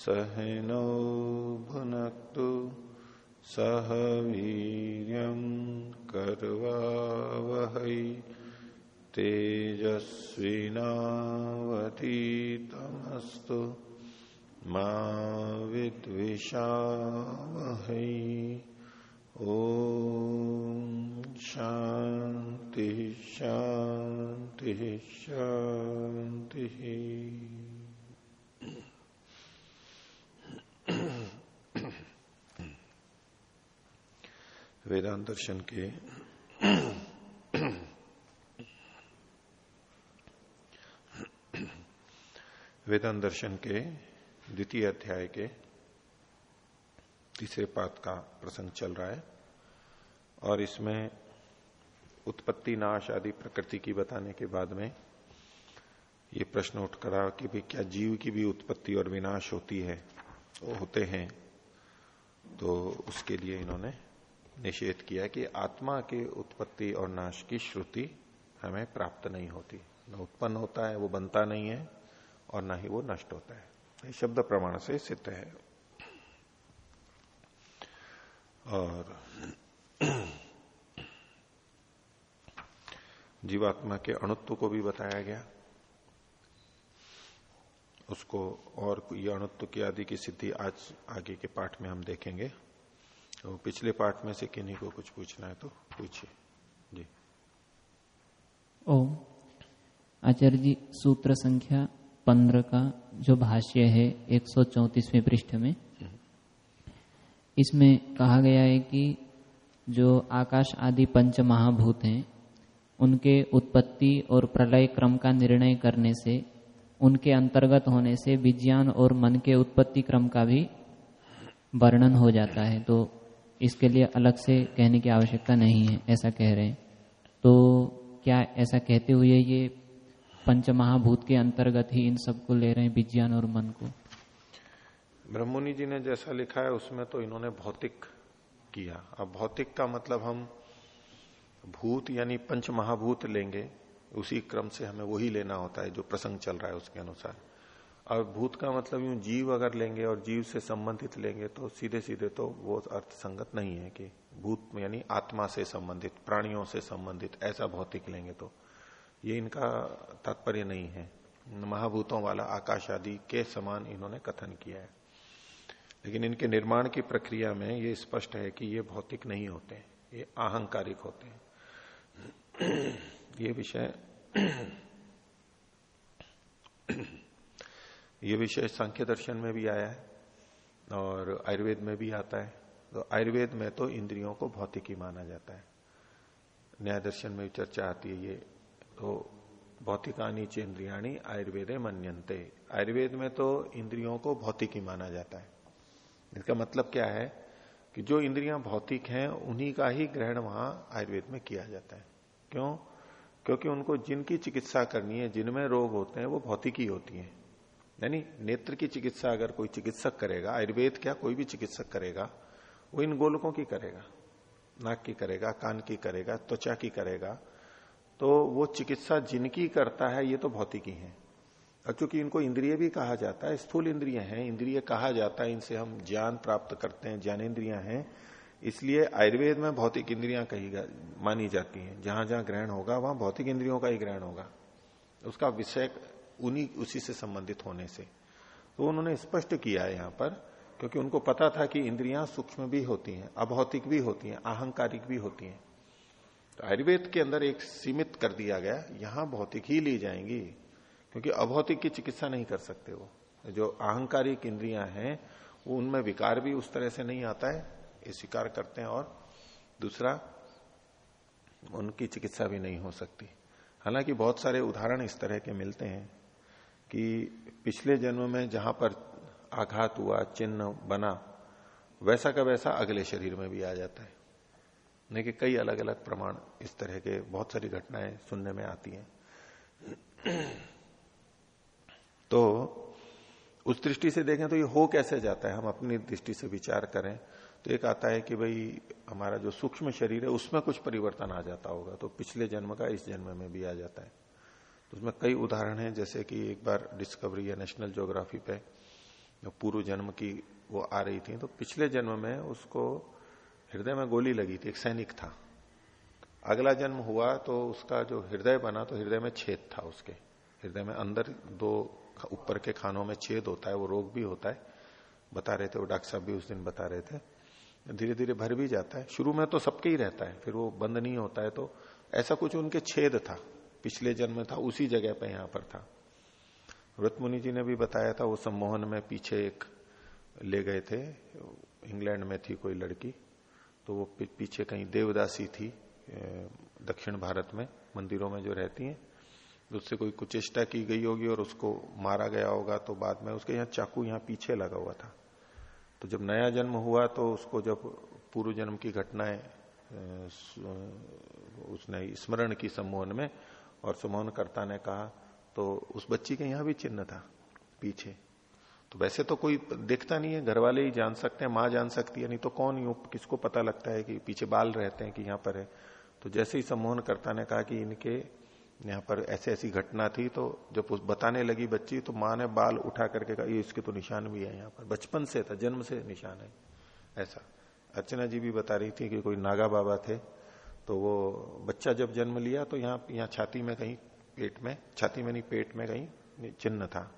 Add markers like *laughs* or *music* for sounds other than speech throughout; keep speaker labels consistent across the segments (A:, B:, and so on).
A: सहनौ भुनक्तु सह वीर कर्वावहै तेजस्विनावतीतमस्तु मा विद्विषावहै। ओ शांति शांति शांति वेदांत दर्शन के। वेदांत दर्शन के द्वितीय अध्याय के तीसरे पात का प्रसंग चल रहा है और इसमें उत्पत्ति, नाश आदि प्रकृति की बताने के बाद में ये प्रश्न उठ करा कि भाई क्या जीव की भी उत्पत्ति और विनाश होती है, वो होते हैं तो उसके लिए इन्होंने निषेध किया कि आत्मा के उत्पत्ति और नाश की श्रुति हमें प्राप्त नहीं होती। न उत्पन्न होता है, वो बनता नहीं है, और ना ही वो नष्ट होता है। ये शब्द प्रमाण से सिद्ध है। और *clears throat* जीवात्मा के अणुत्व को भी बताया गया। उसको और ये अणुत्व की आदि की सिद्धि आज आगे के पाठ में हम देखेंगे। तो पिछले पाठ में से किन्हीं को कुछ पूछना है तो पूछिए। जी।
B: ओम। आचार्य जी सूत्र संख्या पंद्रह का जो भाष्य है एक सौ चौतीसवें पृष्ठ में इसमें कहा गया है कि जो आकाश आदि पंच महाभूत हैं उनके उत्पत्ति और प्रलय क्रम का निर्णय करने से उनके अंतर्गत होने से विज्ञान और मन के उत्पत्ति क्रम का भी वर्णन हो जाता है। तो इसके लिए अलग से कहने की आवश्यकता नहीं है, ऐसा कह रहे हैं। तो क्या ऐसा कहते हुए ये पंच महाभूत के अंतर्गत ही इन सबको ले रहे हैं विज्ञान और मन को?
A: ब्रह्मणि जी ने जैसा लिखा है, उसमें तो इन्होंने भौतिक किया। अब भौतिक का मतलब हम भूत यानी पंच महाभूत लेंगे, उसी क्रम से हमें वही लेना होता है जो प्रसंग चल रहा है उसके अनुसार। और भूत का मतलब यूँ जीव अगर लेंगे और जीव से संबंधित लेंगे तो सीधे सीधे तो वो अर्थ संगत नहीं है कि भूत, यानी आत्मा से संबंधित, प्राणियों से संबंधित, ऐसा भौतिक लेंगे तो। ये इनका तात्पर्य नहीं है। महाभूतों वाला आकाश आदि के समान इन्होंने कथन किया है। लेकिन इनके निर्माण की प्रक्रिया में ये स्पष्ट है कि ये भौतिक नहीं होते, ये अहंकारिक होते हैं। ये विषय ये विषय सांख्य दर्शन में भी आया है और आयुर्वेद में भी आता है। तो आयुर्वेद में तो इंद्रियों को भौतिक माना जाता है। न्याय दर्शन में चर्चा आती है ये। तो भौतिकानी च इंद्रियाणी आयुर्वेदे मन्यंते आयुर्वेद में तो इंद्रियों को भौतिक माना जाता है। इसका मतलब क्या है कि जो इंद्रियाँ भौतिक हैं, उन्हीं का ही ग्रहण वहाँ आयुर्वेद में किया जाता है। क्यों? क्योंकि उनको जिनकी चिकित्सा करनी है, जिनमें रोग होते हैं, वो भौतिक होती है। यानी नेत्र की चिकित्सा अगर कोई चिकित्सक करेगा, आयुर्वेद क्या कोई भी चिकित्सक करेगा, वो इन गोलकों की करेगा, नाक की करेगा, कान की करेगा, त्वचा की करेगा तो वो चिकित्सा जिनकी करता है, ये तो भौतिक ही। और चूँकि इनको इंद्रिय भी कहा जाता है, स्थूल इंद्रिय हैं, इंद्रिय कहा जाता है, इनसे हम ज्ञान प्राप्त करते हैं, ज्ञानेन्द्रिया हैं, इसलिए आयुर्वेद में भौतिक इंद्रियाँ कही मानी जाती हैं। जहाँ जहाँ ग्रहण होगा, वहाँ भौतिक इंद्रियों का ही ग्रहण होगा। उसका विषय उन्हीं, उसी से संबंधित होने से। तो उन्होंने स्पष्ट किया है यहाँ पर, क्योंकि उनको पता था कि इंद्रियाँ सूक्ष्म भी होती हैं, अभौतिक भी होती हैं, अहंकारिक भी होती हैं। तो आयुर्वेद के अंदर एक सीमित कर दिया गया, यहाँ भौतिक ही ली जाएँगी, क्योंकि अभौतिक की चिकित्सा नहीं कर सकते वो। जो अहंकारिक इंद्रियाँ हैं, वो उनमें विकार भी उस तरह से नहीं आता है, ये स्वीकार करते हैं और दूसरा, उनकी चिकित्सा भी नहीं हो सकती। हालाँकि बहुत सारे उदाहरण इस तरह के मिलते हैं। कि पिछले जन्म में जहाँ पर आघात हुआ, चिन्ह बना, वैसा का वैसा अगले शरीर में भी आ जाता है। नहीं कि कई अलग अलग प्रमाण इस तरह के बहुत सारी घटनाएँ सुनने में आती हैं। तो उस दृष्टि से देखें तो ये हो कैसे जाता है? हम अपनी दृष्टि से विचार करें तो एक आता है कि भाई, हमारा जो सूक्ष्म शरीर है, उसमें कुछ परिवर्तन आ जाता होगा तो पिछले जन्म का इस जन्म में भी आ जाता है। तो उसमें कई उदाहरण हैं, जैसे कि एक बार डिस्कवरी या नेशनल ज्योग्राफी पे पूर्व जन्म की वो आ रही थी तो पिछले जन्म में उसको हृदय में गोली लगी थी, एक सैनिक था। अगला जन्म हुआ तो उसका जो हृदय बना तो हृदय में छेद था उसके। हृदय में अंदर दो ऊपर के खानों में छेद होता है, वो रोग भी होता है। बता रहे थे, वो डॉक्टर साहब भी उस दिन बता रहे थे। धीरे धीरे भर भी जाता है। शुरू में तो सबके ही रहता है, फिर वो बंद नहीं होता है तो ऐसा कुछ उनके छेद था। पिछले जन्म था, उसी जगह पे यहाँ पर था। व्रत मुनि जी ने भी बताया था, वो सम्मोहन में पीछे एक ले गए थे, इंग्लैंड में थी कोई लड़की तो वो पीछे कहीं देवदासी थी दक्षिण भारत में, मंदिरों में जो रहती हैं। उससे कोई कुचेष्टा की गई होगी और उसको मारा गया होगा तो बाद में उसके यहाँ चाकू यहाँ पीछे लगा हुआ था। तो जब नया जन्म हुआ तो उसको जब पूर्व जन्म की घटनाएँ उसने स्मरण की सम्मोहन में और सम्मोहनकर्ता ने कहा तो उस बच्ची के यहाँ भी चिन्ह था, पीछे। तो वैसे तो कोई देखता नहीं है घर वाले ही जान सकते हैं, माँ जान सकती है, नहीं तो कौन यू किसको पता लगता है कि पीछे बाल रहते हैं कि यहाँ पर है? तो जैसे ही सम्मोहनकर्ता ने कहा कि इनके यहाँ पर ऐसी ऐसी घटना थी तो जब उस बताने लगी बच्ची तो माँ ने बाल उठा करके कहा, ये इसके तो निशान भी है यहाँ पर, बचपन से था, जन्म से निशान है। ऐसा। अर्चना जी भी बता रही थी कि कोई नागा बाबा थे तो वो बच्चा जब जन्म लिया तो यहाँ यहाँ छाती में कहीं पेट में, छाती में नहीं, पेट में कहीं चिन्ह था।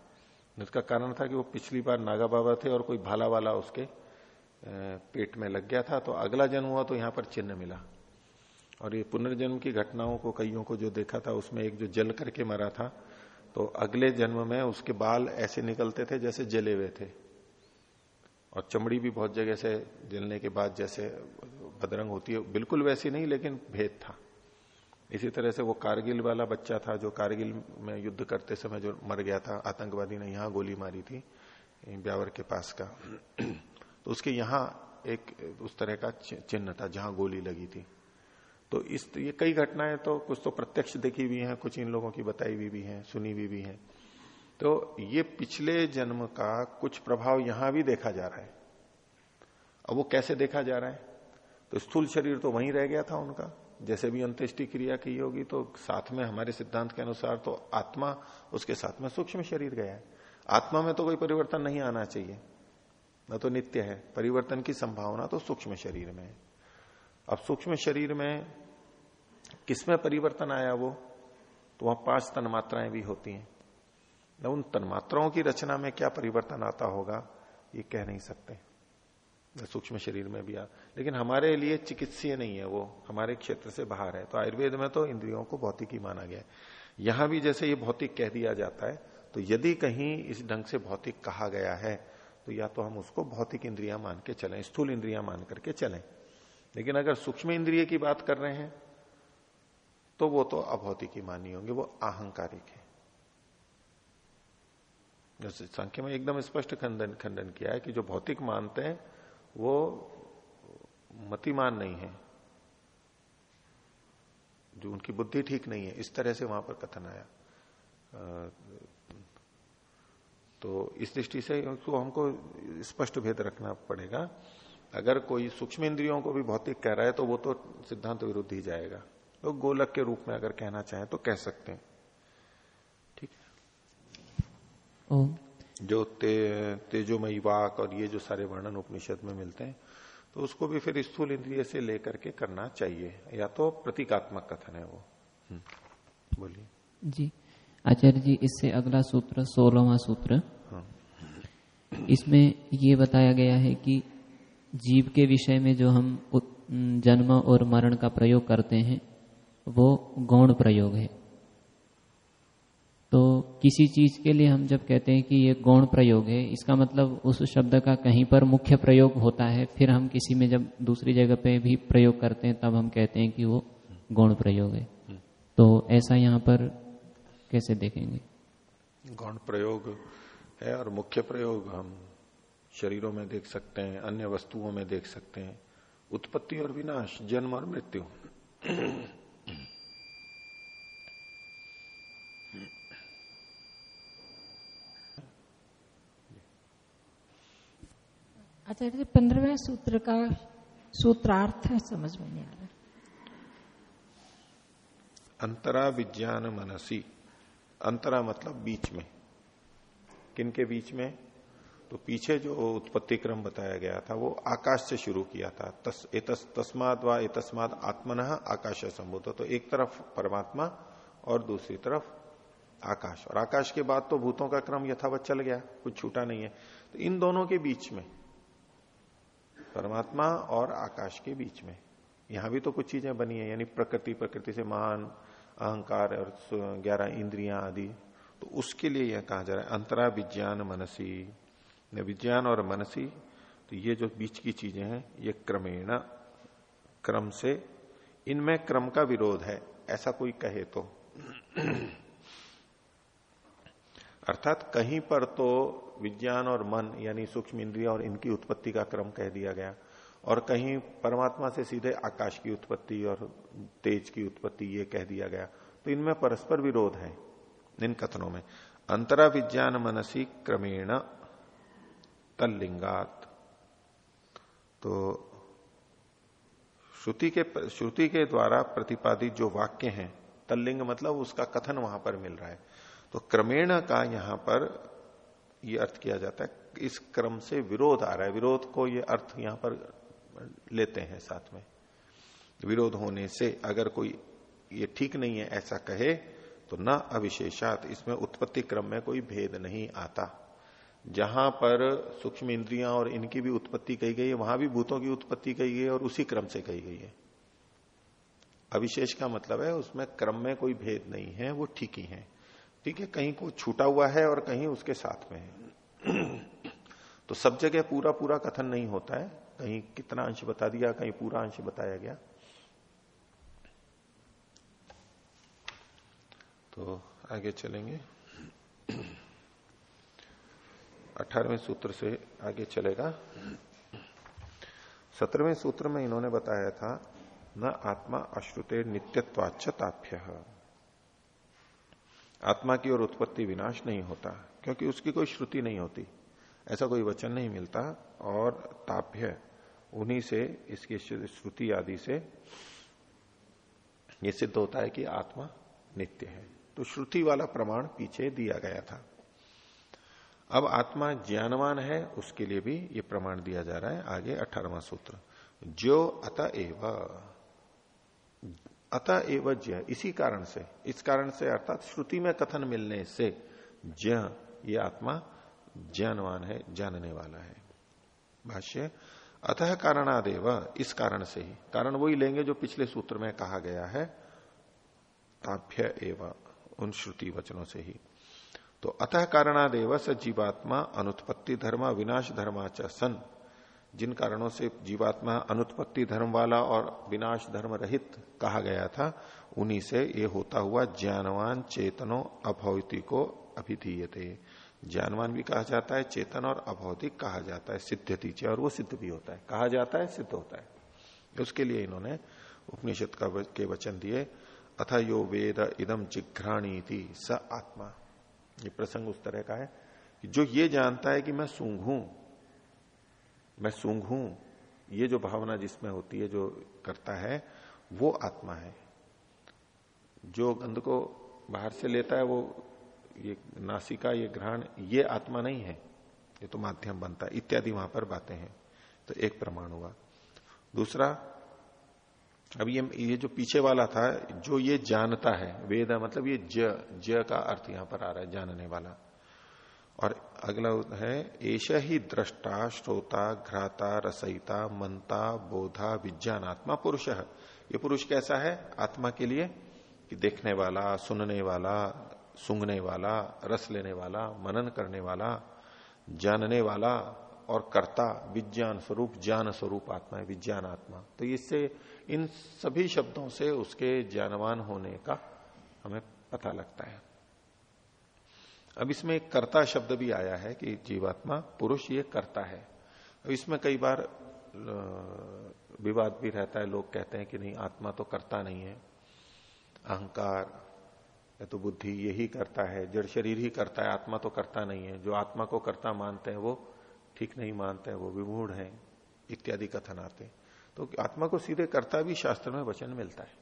A: इसका कारण था कि वो पिछली बार नागा बाबा थे और कोई भाला वाला उसके पेट में लग गया था तो अगला जन्म हुआ तो यहाँ पर चिन्ह मिला। और ये पुनर्जन्म की घटनाओं को, कईयों को जो देखा था, उसमें एक जो जल करके मरा था तो अगले जन्म में उसके बाल ऐसे निकलते थे जैसे जले हुए थे। और चमड़ी भी बहुत जगह से जलने के बाद जैसे बदरंग होती है। बिल्कुल वैसी नहीं, लेकिन भेद था। इसी तरह से वो कारगिल वाला बच्चा था, जो कारगिल में युद्ध करते समय जो मर गया था, आतंकवादी ने यहाँ गोली मारी थी, ब्यावर के पास का। तो उसके यहाँ एक, उस तरह का चिन्ह था, जहाँ गोली लगी थी। तो इस, ये कई घटनाएँ तो कुछ तो प्रत्यक्ष देखी हुई हैं, कुछ इन लोगों की बताई हुई भी हैं, सुनी हुई भी हैं। तो ये पिछले जन्म का कुछ प्रभाव यहाँ भी देखा जा रहा है। अब वो कैसे देखा जा रहा है? तो स्थूल शरीर तो वहीं रह गया था उनका। जैसे भी अंत्येष्टि क्रिया की होगी तो साथ में हमारे सिद्धांत के अनुसार तो आत्मा, उसके साथ में सूक्ष्म शरीर गया है। आत्मा में तो कोई परिवर्तन नहीं आना चाहिए। न तो नित्य है। परिवर्तन की संभावना तो सूक्ष्म शरीर में है। अब सूक्ष्म शरीर में किसमें परिवर्तन आया वो? तो वहाँ पाँच तन्मात्राएँ भी होती हैं। न उन तन्मात्राओं की रचना में क्या परिवर्तन आता होगा, ये कह नहीं सकते। सूक्ष्म शरीर में भी आ। लेकिन हमारे लिए चिकित्सीय नहीं है वो। हमारे क्षेत्र से बाहर है। तो आयुर्वेद में तो इंद्रियों को भौतिक ही माना गया है। यहाँ भी जैसे ये भौतिक कह दिया जाता है तो यदि कहीं इस ढंग से भौतिक कहा गया है तो या तो हम उसको भौतिक इंद्रिया मान के चलें, स्थूल इंद्रिया मान करके चले। लेकिन अगर सूक्ष्म इंद्रिय की बात कर रहे हैं तो वो तो अभौतिक ही मानी होंगे, वो अहंकारिक है। जैसे संख्या में एकदम स्पष्ट खंडन खंडन किया है कि जो भौतिक मानते हैं वो मतिमान नहीं है, जो उनकी बुद्धि ठीक नहीं है, इस तरह से वहाँ पर कथन आया। तो इस दृष्टि से उसको हमको स्पष्ट भेद रखना पड़ेगा। अगर कोई सूक्ष्म इंद्रियों को भी भौतिक कह रहा है तो वो तो सिद्धांत विरुद्ध ही जाएगा। तो गोलक के रूप में अगर कहना चाहे तो कह सकते हैं। ठीक है? जो ते, तेजोमयी वाक और ये जो सारे वर्णन उपनिषद में मिलते हैं तो उसको भी फिर स्थूल इंद्रिय से लेकर के करना चाहिए। या तो प्रतीकात्मक कथन है वो। हम्म। बोलिए।
B: जी। आचार्य जी इससे अगला सूत्र सोलहवा सूत्र। हाँ। इसमें ये बताया गया है कि जीव के विषय में जो हम जन्म और मरण का प्रयोग करते हैं वो गौण प्रयोग है। किसी चीज़ के लिए हम जब कहते हैं कि ये गौण प्रयोग है इसका मतलब उस शब्द का कहीं पर मुख्य प्रयोग होता है फिर हम किसी में जब दूसरी जगह पे भी प्रयोग करते हैं तब हम कहते हैं कि वो गौण प्रयोग है। तो ऐसा यहाँ पर कैसे देखेंगे?
A: गौण प्रयोग है और मुख्य प्रयोग हम शरीरों में देख सकते हैं अन्य वस्तुओं में देख सकते हैं। उत्पत्ति और विनाश जन्म और मृत्यु।
C: आचार्य जी पंद्रहवें सूत्र का सूत्रार्थ समझ में नहीं आ रहा।
A: अंतरा विज्ञान मनसी। अंतरा मतलब बीच में। किन के बीच में? तो पीछे जो उत्पत्ति क्रम बताया गया था वो आकाश से शुरू किया था। तस, तस्माद व एतस्माद आत्मन आकाश संबोध तो एक तरफ़ परमात्मा और दूसरी तरफ़ आकाश। और आकाश के बाद तो भूतों का क्रम यथावत चल गया कुछ छूटा नहीं है। तो इन दोनों के बीच में परमात्मा और आकाश के बीच में। यहाँ भी तो कुछ चीज़ें बनी है, यानी प्रकृति प्रकृति से महान अहंकार और ग्यारह इंद्रियाँ आदि। तो उसके लिए यह कहा जा रहा है, अंतरा विज्ञान मनसी। विज्ञान और मनसी तो ये जो बीच की चीज़ें हैं, ये क्रमेण, क्रम से, इनमें क्रम का विरोध है, ऐसा कोई कहे तो। *clears throat* अर्थात कहीं पर तो विज्ञान और मन, यानी सूक्ष्म इंद्रिया और इनकी उत्पत्ति का क्रम कह दिया गया। और कहीं परमात्मा से सीधे आकाश की उत्पत्ति और तेज की उत्पत्ति ये कह दिया गया। तो इनमें परस्पर विरोध है, इन कथनों में। अंतरा विज्ञान मनसी क्रमेण तल्लिंगात। तो श्रुति के श्रुति के द्वारा प्रतिपादित जो वाक्य हैं, तल्लिंग मतलब उसका कथन वहाँ पर मिल रहा है। तो क्रमेण का यहाँ पर ये अर्थ किया जाता है। इस क्रम से विरोध आ रहा है। विरोध को ये अर्थ यहाँ पर लेते हैं साथ में। विरोध होने से अगर कोई ये ठीक नहीं है, ऐसा कहे तो न अविशेषात इसमें उत्पत्ति क्रम में कोई भेद नहीं आता। जहाँ पर सूक्ष्म इंद्रियाँ और इनकी भी उत्पत्ति कही गई है, वहाँ भी भूतों की उत्पत्ति कही गई है और उसी क्रम से कही गई है। अविशेष का मतलब है, उसमें क्रम में कोई भेद नहीं है, वो ठीक ही है। ठीक है, कहीं को छूटा हुआ है और कहीं उसके साथ में है। तो सब जगह पूरा पूरा कथन नहीं होता है। कहीं कितना अंश बता दिया, कहीं पूरा अंश बताया गया। तो आगे चलेंगे। अठारहवें सूत्र से आगे चलेगा। सत्रहवें सूत्र में इन्होंने बताया था, न आत्मा अश्रुते नित्यत्वाच ताप्य आत्मा की ओर उत्पत्ति विनाश नहीं होता, क्योंकि उसकी कोई श्रुति नहीं होती। ऐसा कोई वचन नहीं मिलता और ताप्य, उन्हीं से, इसकी श्रुति आदि से यह सिद्ध होता है कि आत्मा नित्य है। तो श्रुति वाला प्रमाण पीछे दिया गया था। अब आत्मा ज्ञानवान है, उसके लिए भी ये प्रमाण दिया जा रहा है, आगे अठारवा सूत्र। जो अत एव। अत एव इसी कारण से, इस कारण से अर्थात श्रुति में कथन मिलने से ज्ञ, ये आत्मा ज्ञानवान है, जानने वाला है। भाष्य, अतः कारणादेव, इस कारण से ही। कारण वही लेंगे जो पिछले सूत्र में कहा गया है, ताभ्य एवं, उन श्रुति वचनों से ही। तो अतः कारणादेव स जीवात्मा, अनुत्पत्ति धर्म, विनाश धर्माच सन। जिन कारणों से जीवात्मा अनुत्पत्ति धर्म वाला और विनाश धर्म रहित कहा गया था, उन्हीं से ये होता हुआ ज्ञानवान चेतनो अभौतिको अभिधीयते। ज्ञानवान भी कहा जाता है, चेतन और अभौतिक कहा जाता है, सिद्ध तीचे, और वो सिद्ध भी होता है। कहा जाता है, सिद्ध होता है। उसके लिए इन्होंने उपनिषद का के वचन दिए, अथ यो वेद इदम जिघ्राणी थी स आत्मा। ये प्रसंग उस तरह का है कि जो ये जानता है कि मैं सूंघ हूँ मैं सूंघ हूँ, ये जो भावना जिसमें होती है, जो करता है, वो आत्मा है। जो गंध को बाहर से लेता है, वो ये नासिका, ये ग्रहण ये आत्मा नहीं है। ये तो माध्यम बनता है, इत्यादि वहाँ पर बातें हैं। तो एक प्रमाण हुआ। दूसरा, अब ये ये जो पीछे वाला था, जो ये जानता है, वेद मतलब ये ज ज का अर्थ यहाँ पर आ रहा है, जानने वाला। और अगला है एश ही दृष्टा श्रोता, घ्राता, रसयिता मनता बोधा, विज्ञान, आत्मा, पुरुष। ये पुरुष कैसा है? आत्मा के लिए कि देखने वाला, सुनने वाला सुंगने वाला, रस लेने वाला, मनन करने वाला, जानने वाला और कर्ता, विज्ञान स्वरूप, ज्ञान स्वरूप आत्मा है, विज्ञान आत्मा। तो इससे, इन सभी शब्दों से उसके ज्ञानवान होने का हमें पता लगता है। अब इसमें एक कर्ता शब्द भी आया है कि जीवात्मा, पुरुष ये करता है। अब इसमें कई बार विवाद भी रहता है, लोग कहते हैं कि नहीं, आत्मा तो करता नहीं है। अहंकार, या तो बुद्धि यही करता है, जड़ शरीर ही करता है, आत्मा तो करता नहीं है। जो आत्मा को करता मानते हैं, वो ठीक नहीं मानते हैं, वो विमूढ़ है, इत्यादि कथन आते तो आत्मा को सीधे करता भी शास्त्र में वचन मिलता है।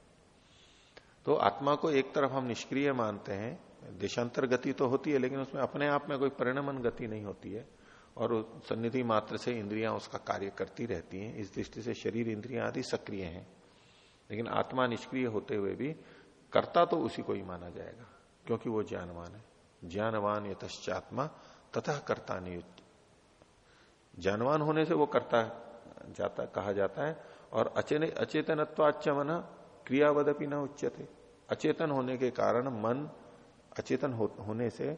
A: तो आत्मा को एक तरफ़ हम निष्क्रिय मानते हैं देशांतर गति तो होती है, लेकिन उसमें अपने आप में कोई परिणमन गति नहीं होती है। और सन्निधि मात्र से इंद्रियाँ उसका कार्य करती रहती हैं। इस दृष्टि से शरीर, इंद्रियाँ आदि सक्रिय हैं। लेकिन आत्मा निष्क्रिय होते हुए भी कर्ता तो उसी को ही माना जाएगा, क्योंकि वो ज्ञानवान है। ज्ञानवान यथश्चात्मा तथा कर्ता नियुक्त। ज्ञानवान होने से वो करता जाता, कहा जाता है। और अचेन अचेतनत्वाचमन क्रियावदपि न उच्चते अचेतन होने के कारण मन अचेतन हो, होने से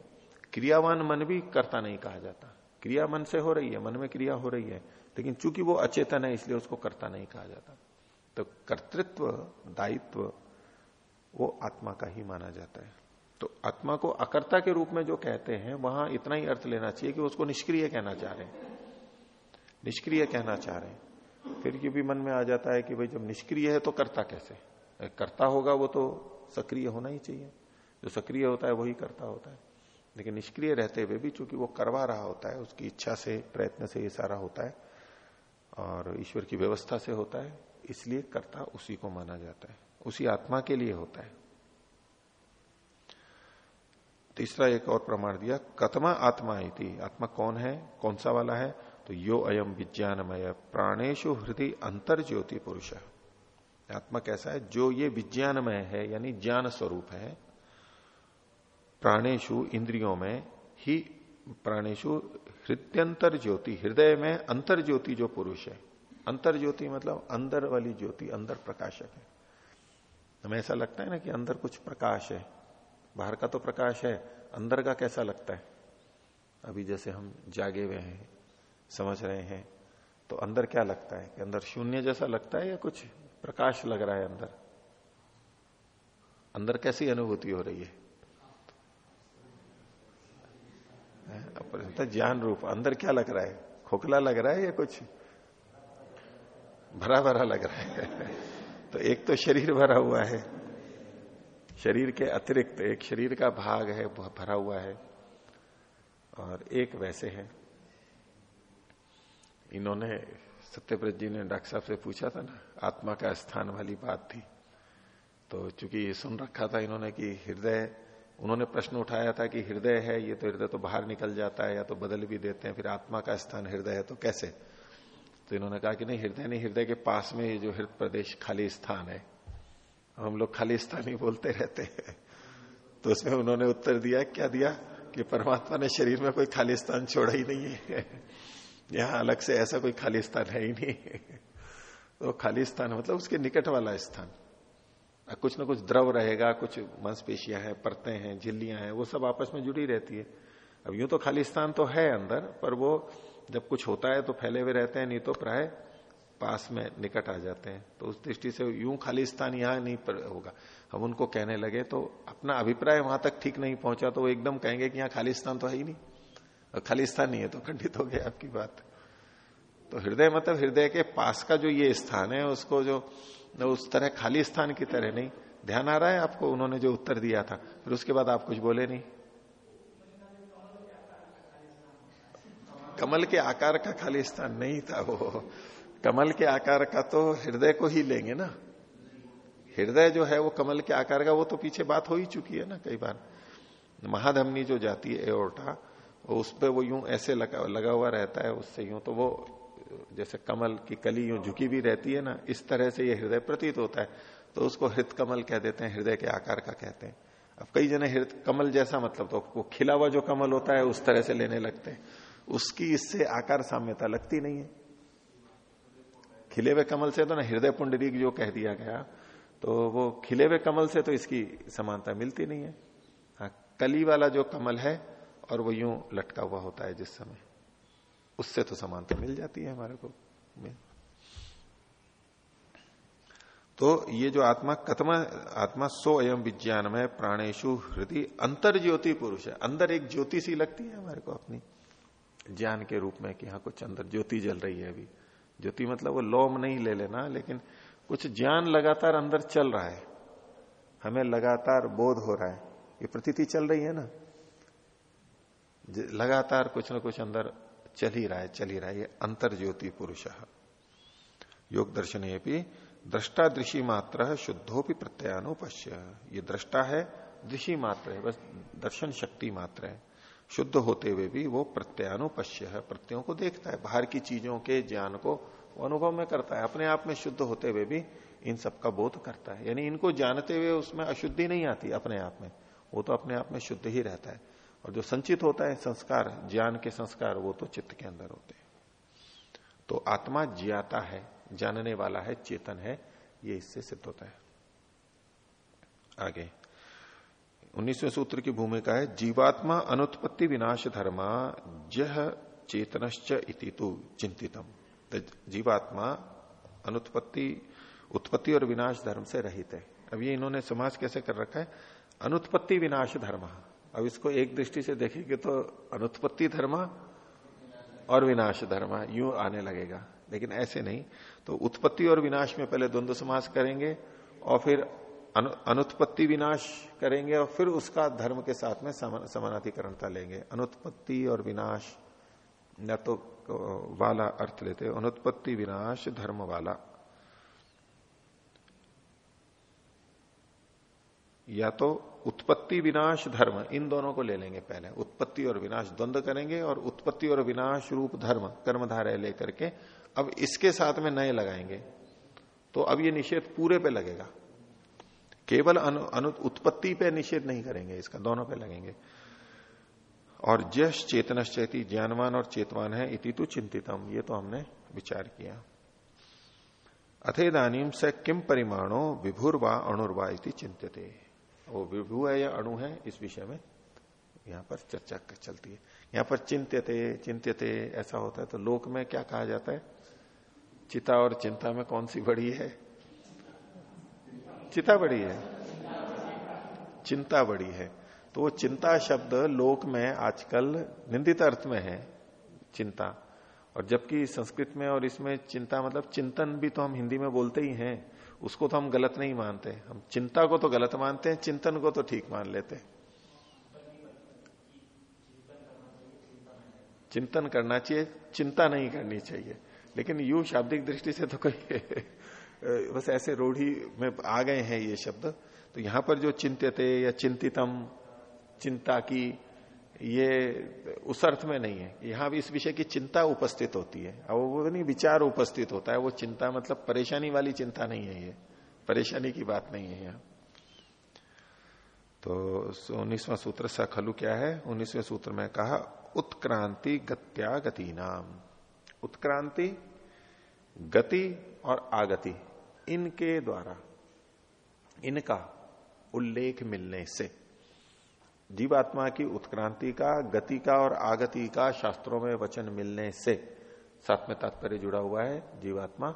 A: क्रियावान मन भी करता नहीं कहा जाता। क्रिया मन से हो रही है मन में क्रिया हो रही है लेकिन चूँकि वो अचेतन है इसलिए उसको करता नहीं कहा जाता। तो कर्तृत्व दायित्व वो आत्मा का ही माना जाता है। तो आत्मा को अकर्ता के रूप में जो कहते हैं वहाँ इतना ही अर्थ लेना चाहिए कि उसको निष्क्रिय कहना चाह रहे हैं। निष्क्रिय कहना चाह रहे हैं। फिर ये भी मन में आ जाता है कि भाई जब निष्क्रिय है तो करता कैसे? करता होगा वो तो सक्रिय होना ही चाहिए। जो सक्रिय होता है वही करता होता है। लेकिन निष्क्रिय रहते हुए भी चूँकि वो करवा रहा होता है, उसकी इच्छा से, प्रयत्न से ये सारा होता है और ईश्वर की व्यवस्था से होता है, इसलिए कर्ता उसी को माना जाता है। उसी आत्मा के लिए होता है। तीसरा एक और प्रमाण दिया कतमा आत्मा थी आत्मा कौन है? कौन सा वाला है? तो यो अयम विज्ञानमय प्राणेशु हृदय अंतर ज्योति पुरुष। आत्मा कैसा है? जो ये विज्ञानमय है, यानी ज्ञान स्वरूप है प्राणेशु इंद्रियों में ही प्राणेशु हृदयंतर ज्योति, हृदय में अंतर ज्योति जो पुरुष है। अंतर ज्योति मतलब अंदर वाली ज्योति, अंदर प्रकाशक है। हमें ऐसा लगता है ना कि अंदर कुछ प्रकाश है। बाहर का तो प्रकाश है, अंदर का कैसा लगता है? अभी जैसे हम जागे हुए हैं, समझ रहे हैं तो अंदर क्या लगता है? कि अंदर शून्य जैसा लगता है या कुछ प्रकाश लग रहा है अंदर? अंदर कैसी अनुभूति हो रही है? तो ज्ञान रूप, अंदर क्या लग रहा है? खोखला लग रहा है या कुछ? भरा भरा लग रहा है। *laughs* तो एक तो शरीर भरा हुआ है। शरीर के अतिरिक्त एक शरीर का भाग है भरा हुआ है। और एक वैसे है। इन्होंने, सत्यव्रत जी ने डॉक्टर साहब से पूछा था ना, आत्मा का स्थान वाली बात थी। तो चूँकि ये सुन रखा था इन्होंने कि हृदय उन्होंने प्रश्न उठाया था कि हृदय है, ये तो हृदय तो बाहर निकल जाता है या तो बदल भी देते हैं, फिर आत्मा का स्थान हृदय है तो कैसे? तो इन्होंने कहा कि नहीं, हृदय नहीं, हृदय के पास में ये जो हृदय प्रदेश खाली स्थान है। हम लोग खाली स्थान ही बोलते रहते हैं। तो उसमें उन्होंने उत्तर दिया, क्या दिया? कि परमात्मा ने शरीर में कोई खाली स्थान छोड़ा ही नहीं है। यहाँ अलग से ऐसा कोई खाली स्थान है ही नहीं। तो खाली स्थान मतलब उसके निकट वाला स्थान। कुछ ना कुछ द्रव रहेगा, कुछ मांसपेशियाँ हैं, परतें हैं, झिल्लियाँ हैं, वो सब आपस में जुड़ी रहती है। अब यूँ तो खाली स्थान तो है अंदर, पर वो जब कुछ होता है तो फैले हुए रहते हैं, नहीं तो प्राय पास में निकट आ जाते हैं। तो उस दृष्टि से यूँ खाली स्थान यहाँ नहीं होगा। हम उनको कहने लगे तो अपना अभिप्राय वहाँ तक ठीक नहीं पहुँचा तो वो एकदम कहेंगे कि यहाँ खाली स्थान तो है ही नहीं। और खाली स्थान नहीं है तो खंडित हो गया आपकी बात। तो हृदय मतलब हृदय के पास का जो ये स्थान है, उसको जो उस तरह खाली स्थान की तरह नहीं। ध्यान आ रहा है आपको? उन्होंने जो उत्तर दिया था। फिर उसके बाद आप कुछ बोले नहीं। कमल के आकार का खाली स्थान नहीं था वो। कमल के आकार का तो हृदय को ही लेंगे ना। हृदय जो है वो कमल के आकार का, वो तो पीछे बात हो ही चुकी है ना कई बार। महाधमनी जो जाती है एओर्टा, उस पर वो यूँ ऐसे लगा लगा हुआ रहता है, उससे यूँ तो वो जैसे कमल की कली यूँ झुकी भी रहती है ना, इस तरह से ये हृदय प्रतीत होता है तो उसको हृत कमल कह देते हैं, हृदय के आकार का कहते हैं। अब कई जने हृत कमल जैसा मतलब तो वो खिला हुआ जो कमल होता है, उस तरह से लेने लगते हैं। उसकी इससे आकार साम्यता लगती नहीं है। खिले हुए कमल से तो ना हृदय पुंडरीक जो कह दिया गया तो वो खिले हुए कमल से तो इसकी समानता मिलती नहीं है। हाँ कली वाला जो कमल है, और वो यूँ लटका हुआ होता है जिस समय। उससे तो समानता मिल जाती है हमारे को। तो ये जो आत्मा कतमा आत्मा सो एवं विज्ञान में प्राणेशु हृदय, अंतर ज्योति पुरुष है। अंदर एक ज्योति सी लगती है हमारे को अपनी, ज्ञान के रूप में कि हाँ कुछ अंदर ज्योति जल रही है अभी। ज्योति मतलब वो लोम नहीं ले लेना, लेकिन कुछ ज्ञान लगातार अंदर चल रहा है। हमें लगातार बोध हो रहा है। ये प्रतीति चल रही है ना? लगातार कुछ ना कुछ अंदर चल ही रहा है, चल ही रहा है। ये अंतर ज्योति पुरुष योग दर्शन भी दृष्टा दृषि मात्र शुद्धोपि प्रत्यानुपश्य ये दृष्टा है दृषि मात्र है, बस दर्शन शक्ति मात्र है। शुद्ध होते हुए भी वो प्रत्यानुपश्य है, प्रत्ययों को देखता है, बाहर की चीज़ों के ज्ञान को अनुभव में करता है। अपने आप में शुद्ध होते हुए भी इन सब का बोध करता है। यानी इनको जानते हुए उसमें अशुद्धि नहीं आती अपने आप में, वो तो अपने आप में शुद्ध ही रहता है। और जो संचित होता है संस्कार, ज्ञान के संस्कार, वो तो चित्त के अंदर होते हैं। तो आत्मा ज्ञाता है, जानने वाला है, चेतन है, ये इससे सिद्ध होता है। आगे, उन्नीसवें सूत्र की भूमिका है, जीवात्मा अनुत्पत्ति विनाश धर्मा जह चेतनश्च इति तो चिंतितम। तो जीवात्मा अनुत्पत्ति, उत्पत्ति और विनाश धर्म से रहित है। अब ये इन्होंने समाज कैसे कर रखा है? अनुत्पत्ति विनाश धर्म। अब इसको एक दृष्टि से देखेंगे तो अनुत्पत्ति धर्म और विनाश धर्म यूँ आने लगेगा, लेकिन ऐसे नहीं। तो उत्पत्ति और विनाश में पहले द्वंद्व समास करेंगे और फिर अनुत्पत्ति विनाश करेंगे और फिर उसका धर्म के साथ में समानाधिकरणता लेंगे। अनुत्पत्ति और विनाश, न तो वाला अर्थ लेते अनुत्पत्ति विनाश, धर्म वाला। या तो उत्पत्ति विनाश धर्म इन दोनों को ले लेंगे पहले। उत्पत्ति और विनाश द्वंद्व करेंगे और उत्पत्ति और विनाश रूप धर्म कर्मधारय लेकर के अब इसके साथ में नए लगाएँगे। तो अब ये निषेध पूरे पे लगेगा। केवल अनु, अनु उत्पत्ति पे निषेध नहीं करेंगे इसका दोनों पे लगेंगे। और जश चेतनश्चेती ज्ञानवान और चेतवान है इति तो चिंतितम ये तो हमने विचार किया। अथेदानीम से किम परिमाणो विभुर्वा अणुर्वा इति चिंतते वो विभु है या अणु है, इस विषय में यहाँ पर चर्चा चलती है। यहाँ पर चिंत्यते चिंत्यते ऐसा होता है तो लोक में क्या कहा जाता है? चिता और चिंता में कौन सी बड़ी है? चिता बड़ी है। चिंता बड़ी है। तो वो चिंता शब्द लोक में आजकल निंदित अर्थ में है, चिंता। और जबकि संस्कृत में और इसमें चिंता मतलब चिंतन भी तो हम हिंदी में बोलते ही हैं। उसको तो हम गलत नहीं मानते हम चिंता को तो गलत मानते हैं, चिंतन को तो ठीक मान लेते हैं। चिंतन करना चाहिए, चिंता नहीं करनी चाहिए। लेकिन यू शाब्दिक दृष्टि से तो कोई *laughs* बस ऐसे रूढ़ी में आ गए हैं ये शब्द। तो यहाँ पर जो चिंतित या चिंतितम, चिंता की ये उस अर्थ में नहीं है। यहाँ भी इस विषय की चिंता उपस्थित होती है। अब वो नहीं, विचार उपस्थित होता है। वो चिंता मतलब परेशानी वाली चिंता नहीं है ये। परेशानी की बात नहीं है यहाँ। तो उन्नीसवां सूत्र सखलु क्या है? उन्नीसवें सूत्र में कहा, उत्क्रांति गत्या गति नाम। उत्क्रांति, गति और आगति, इनके द्वारा, इनका उल्लेख मिलने से। जीवात्मा की उत्क्रांति का, गति का और आगति का शास्त्रों में वचन मिलने से साथ में तात्पर्य जुड़ा हुआ है, जीवात्मा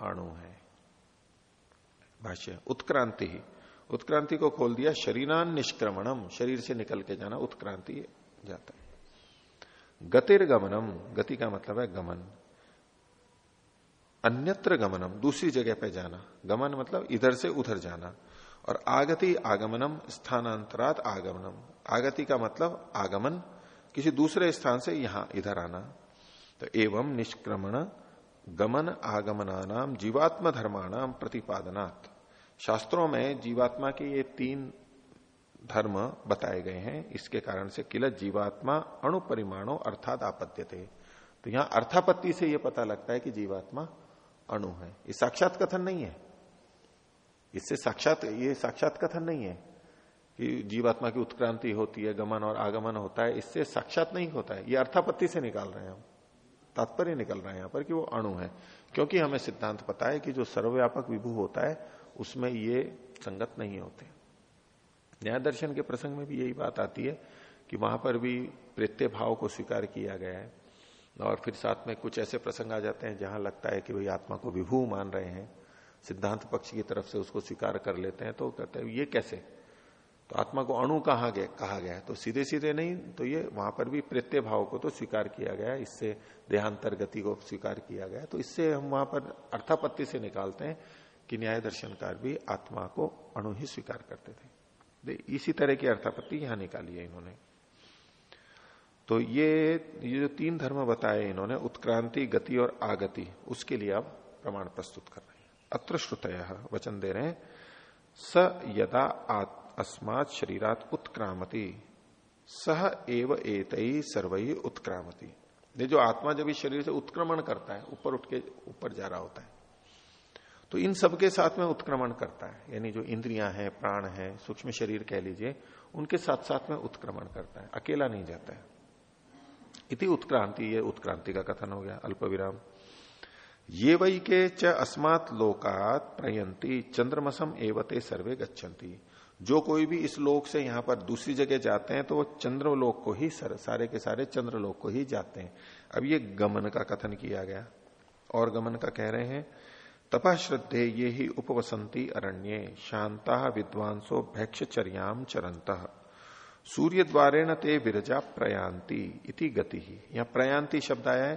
A: अणु है। भाष्य, उत्क्रांति ही। उत्क्रांति को खोल दिया शरीरान निष्क्रमणम शरीर से निकल के जाना उत्क्रांति जाता है। गतिर्गमनम, गति का मतलब है गमन। अन्यत्र गमनम, दूसरी जगह पे जाना। गमन मतलब इधर से उधर जाना। और आगति आगमनम स्थानांतरात आगमनम। आगति का मतलब आगमन, किसी दूसरे स्थान से यहाँ इधर आना। तो एवं निष्क्रमण, गमन आगमनानाम जीवात्म धर्माणाम प्रतिपादनात्। शास्त्रों में जीवात्मा के ये तीन धर्म बताए गए हैं। इसके कारण से किल जीवात्मा अणु परिमाणों अर्थात आपत्य थे तो यहाँ अर्थापत्ति से यह पता लगता है कि जीवात्मा अणु है। ये साक्षात कथन नहीं है। इससे साक्षात, ये साक्षात कथन नहीं है कि जीवात्मा की उत्क्रांति होती है, गमन और आगमन होता है। इससे साक्षात नहीं होता है। ये अर्थापत्ति से निकाल रहे हैं हम। तात्पर्य निकल रहे हैं यहाँ पर कि वो अणु है। क्योंकि हमें सिद्धांत पता है कि जो सर्वव्यापक विभू होता है, उसमें ये संगत नहीं होते। न्याय दर्शन के प्रसंग में भी यही बात आती है कि वहाँ पर भी प्रत्यय भाव को स्वीकार किया गया है। और फिर साथ में कुछ ऐसे प्रसंग आ जाते हैं जहाँ लगता है कि भाई आत्मा को विभू मान रहे हैं। सिद्धांत पक्ष की तरफ़ से उसको स्वीकार कर लेते हैं तो कहते हैं, ये कैसे? तो आत्मा को अणु कहा गया कहा गया तो सीधे सीधे नहीं तो ये वहाँ पर भी प्रत्यय भाव को तो स्वीकार किया गया, इससे देहांतर गति को स्वीकार किया गया। तो इससे हम वहाँ पर अर्थापत्ति से निकालते हैं कि न्याय दर्शनकार भी आत्मा को अणु ही स्वीकार करते थे। इसी तरह की अर्थापत्ति यहाँ निकाली है इन्होंने। तो ये ये जो तीन धर्म बताए इन्होंने, उत्क्रांति, गति और आगति, उसके लिए अब प्रमाण प्रस्तुत कर रहे अत्र श्रुतय वचन दे रहे स यदा अस्मात शरीरात उत्क्रामती सह एव एत सर्वई उत्क्रामती। ये जो आत्मा जब इस शरीर से उत्क्रमण करता है, ऊपर उठ के ऊपर जा रहा होता है तो इन सबके साथ में उत्क्रमण करता है। यानी जो इंद्रियाँ हैं, प्राण है, सूक्ष्म शरीर कह लीजिए, उनके साथ साथ में उत्क्रमण करता है, अकेला नहीं जाता है। इति उत्क्रांति, ये उत्क्रांति का कथन हो गया अल्प विराम ये वही के च अस्मात लोकात प्रयंती चंद्रमसम एवते सर्वे गच्छन्ति। जो कोई भी इस लोक से यहाँ पर दूसरी जगह जाते हैं तो वो चंद्रलोक को ही सर, सारे के सारे चंद्रलोक को ही जाते हैं। अब ये गमन का कथन किया गया। और गमन का कह रहे हैं तपा श्रद्धे ये ही उपवसंती अरण्ये शांता विद्वांसो भैक्षचर्याम चरंत सूर्य द्वारे न ते विरजा प्रयांति इति गति। ही यहाँ प्रयांति शब्द आया है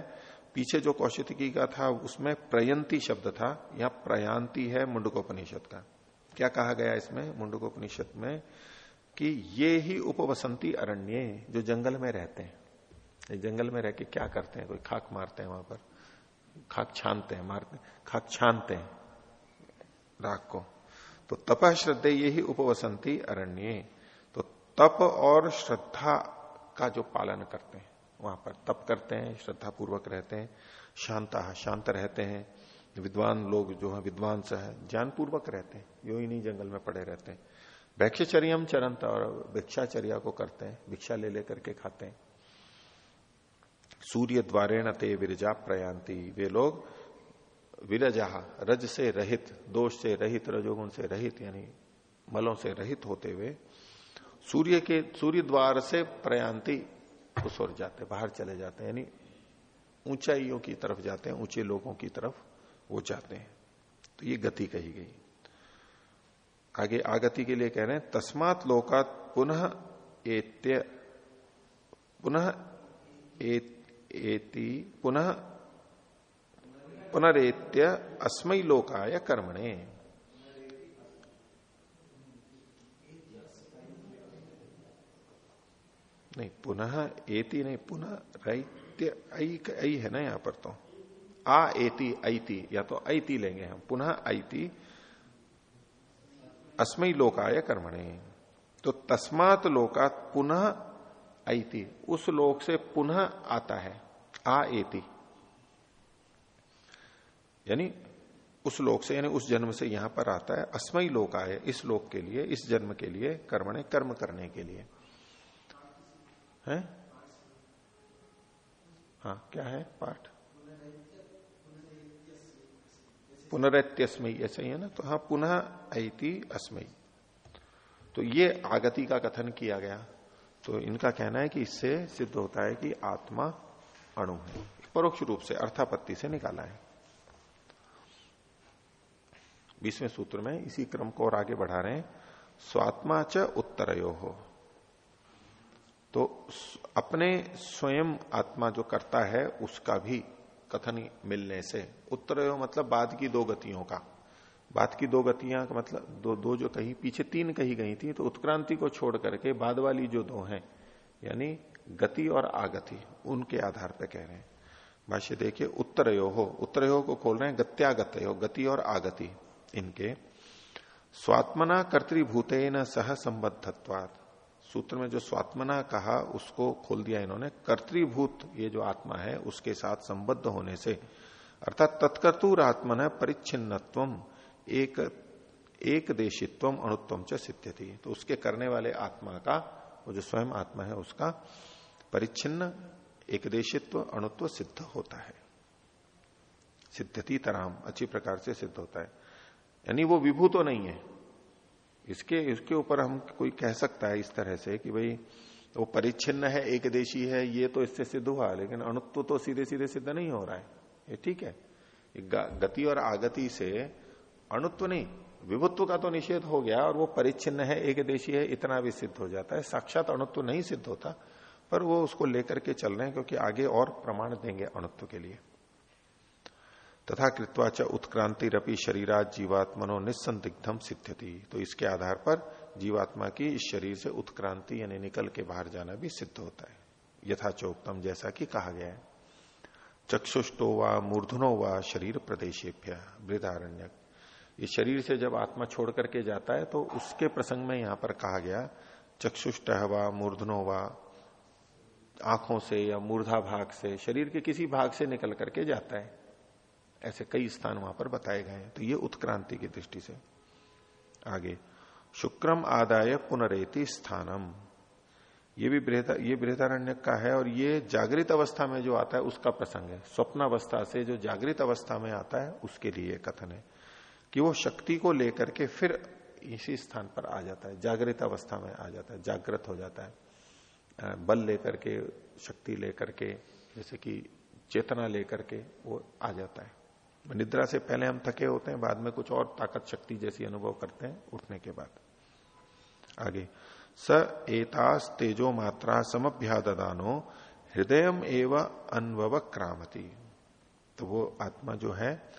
A: पीछे जो कौशिकी का था, उसमें प्रयंती शब्द था। यहाँ प्रयांति है मुंडकोपनिषद का। क्या कहा गया इसमें, मुंडकोपनिषद में? कि ये ही उपवसंती अरण्य जो जंगल में रहते हैं। जंगल में रह के क्या करते हैं? कोई खाक मारते हैं वहाँ पर? खाक छानते हैं, मारते, खाक छानते हैं राख को। तो तप श्रद्धे ये ही उपवसंती अरण्य। तो तप और श्रद्धा का जो पालन करते हैं। वहाँ पर तप करते हैं श्रद्धा पूर्वक रहते हैं, शांता, शांत रहते हैं, विद्वान लोग जो है, विद्वान से है ज्ञान पूर्वक रहते हैं, यो ही नहीं जंगल में पड़े रहते हैं। भिक्षचर्यम चरंता और भिक्षाचर्या को करते हैं, भिक्षा ले लेकर के खाते हैं। सूर्य द्वारेण ते विरजा प्रयांति वे लोग विरजा, रज से रहित, दोष से रहित, रजोगुण से रहित, यानी मलों से रहित होते हुए सूर्य के, सूर्य द्वार से प्रयांति उस ओर जाते बाहर चले जाते हैं, यानी ऊंचाइयों की तरफ़ जाते हैं, ऊँचे लोगों की तरफ़ वो जाते हैं। तो ये गति कही गई। आगे, आगति के लिए कह रहे हैं, तस्मात लोकात पुनः एत्य, पुनः एत पुनः, पुनरेत्य अस्मय लोकाय कर्मणे। नहीं, पुनः एति नहीं, पुनः रैत्य ऐ है ना यहाँ पर तो। आ, एति, ऐति, या तो ऐति लेंगे हम। पुनः ऐति अस्मय लोकाय कर्मणे। तो तस्मात लोकात पुनः ऐति, उस लोक से पुनः आता है, आ, एति। यानी उस लोक से, यानी उस जन्म से यहाँ पर आता है अस्मयी लोक आए इस लोक के लिए, इस जन्म के लिए कर्मणे, कर्म करने के लिए। है? हाँ क्या है पाठ? पुनरत्यस्मयी, ऐसा ही है ना? तो हाँ पुनः ऐति अस्मयी। तो ये आगति का कथन किया गया। तो इनका कहना है कि इससे सिद्ध होता है कि आत्मा अणु है। परोक्ष रूप से अर्थापत्ति से निकाला है। बीसवें सूत्र में इसी क्रम को और आगे बढ़ा रहे हैं। स्वात्मा च उत्तरयो। हो तो अपने स्वयं आत्मा जो करता है, उसका भी कथन मिलने से। उत्तरयो मतलब बाद की दो गतियों का। बाद की दो गतियाँ का मतलब दो दो जो कही पीछे तीन कही गई थी तो उत्क्रांति को छोड़ करके बाद वाली जो दो हैं, यानी गति और आगति, उनके आधार पर कह रहे हैं। भाष्य देखिए, उत्तरयो हो, उत्तरयो को खोल रहे हैं गत्यागत गति और आगति, इनके। स्वात्मना कर्तभूत सह संबद्धत्वात। सूत्र में जो स्वात्मना कहा, उसको खोल दिया इन्होंने। कर्तभूत ये जो आत्मा है, उसके साथ संबद्ध होने से, अर्थात तत्कर्तूर आत्मन परिच्छिन्नत्व, एक एक देशित्व अणुत्व च थी तो उसके करने वाले आत्मा का, वो जो स्वयं आत्मा है, उसका परिच्छिन्न, एक देशित्व अणुत्व सिद्ध होता है। सिद्धति तरह अच्छी प्रकार से सिद्ध होता है। यानी वो विभू तो नहीं है। इसके इसके ऊपर हम कोई कह सकता है इस तरह से कि भाई, वो परिच्छिन्न है एक देशी है, ये तो इससे सिद्ध हुआ, लेकिन अणुत्व तो सीधे सीधे सिद्ध नहीं हो रहा है। ये ठीक है। गति और आगति से अणुत्व नहीं, विभुत्व का तो निषेध हो गया और वो परिच्छिन्न है एक देशी है, इतना भी सिद्ध हो जाता है। साक्षात अणुत्व नहीं सिद्ध होता, पर वो उसको लेकर के चल रहे हैं, क्योंकि आगे और प्रमाण देंगे अणुत्व के लिए। तथा कृत्वाच उत्क्रांति रपी शरीरा जीवात्मनो निसंदिग्धम सिद्धति तो इसके आधार पर जीवात्मा की इस शरीर से उत्क्रांति यानी निकल के बाहर जाना भी सिद्ध होता है। यथाचोक्तम जैसा कि कहा गया है। चक्षुष्टो व मूर्धनो व शरीर प्रदेशेभ्य वृदारण्य ये शरीर से जब आत्मा छोड़ करके जाता है तो उसके प्रसंग में यहाँ पर कहा गया, चक्षुष्ट व मूर्धनो व आँखों से या मूर्धा भाग से, शरीर के किसी भाग से निकल करके जाता है। ऐसे कई स्थान वहाँ पर बताए गए हैं। तो ये उत्क्रांति की दृष्टि से। आगे, शुक्रम आदाय पुनरेति स्थानम। ये भी बृहदा ये बृहदारण्य का है और ये जागृत अवस्था में जो आता है, उसका प्रसंग है। स्वप्न अवस्था से जो जागृत अवस्था में आता है, उसके लिए कथन है कि वो शक्ति को लेकर के फिर इसी स्थान पर आ जाता है। जागृत अवस्था में आ जाता है, जागृत हो जाता है। बल लेकर के, शक्ति लेकर के, जैसे कि चेतना लेकर के वो आ जाता है। निद्रा से पहले हम थके होते हैं, बाद में कुछ और ताकत शक्ति जैसी अनुभव करते हैं, उठने के बाद। आगे। स एतास तेजो मात्रा समभ्यादानो हृदय एवं अनवव क्रामती। तो वो आत्मा जो है,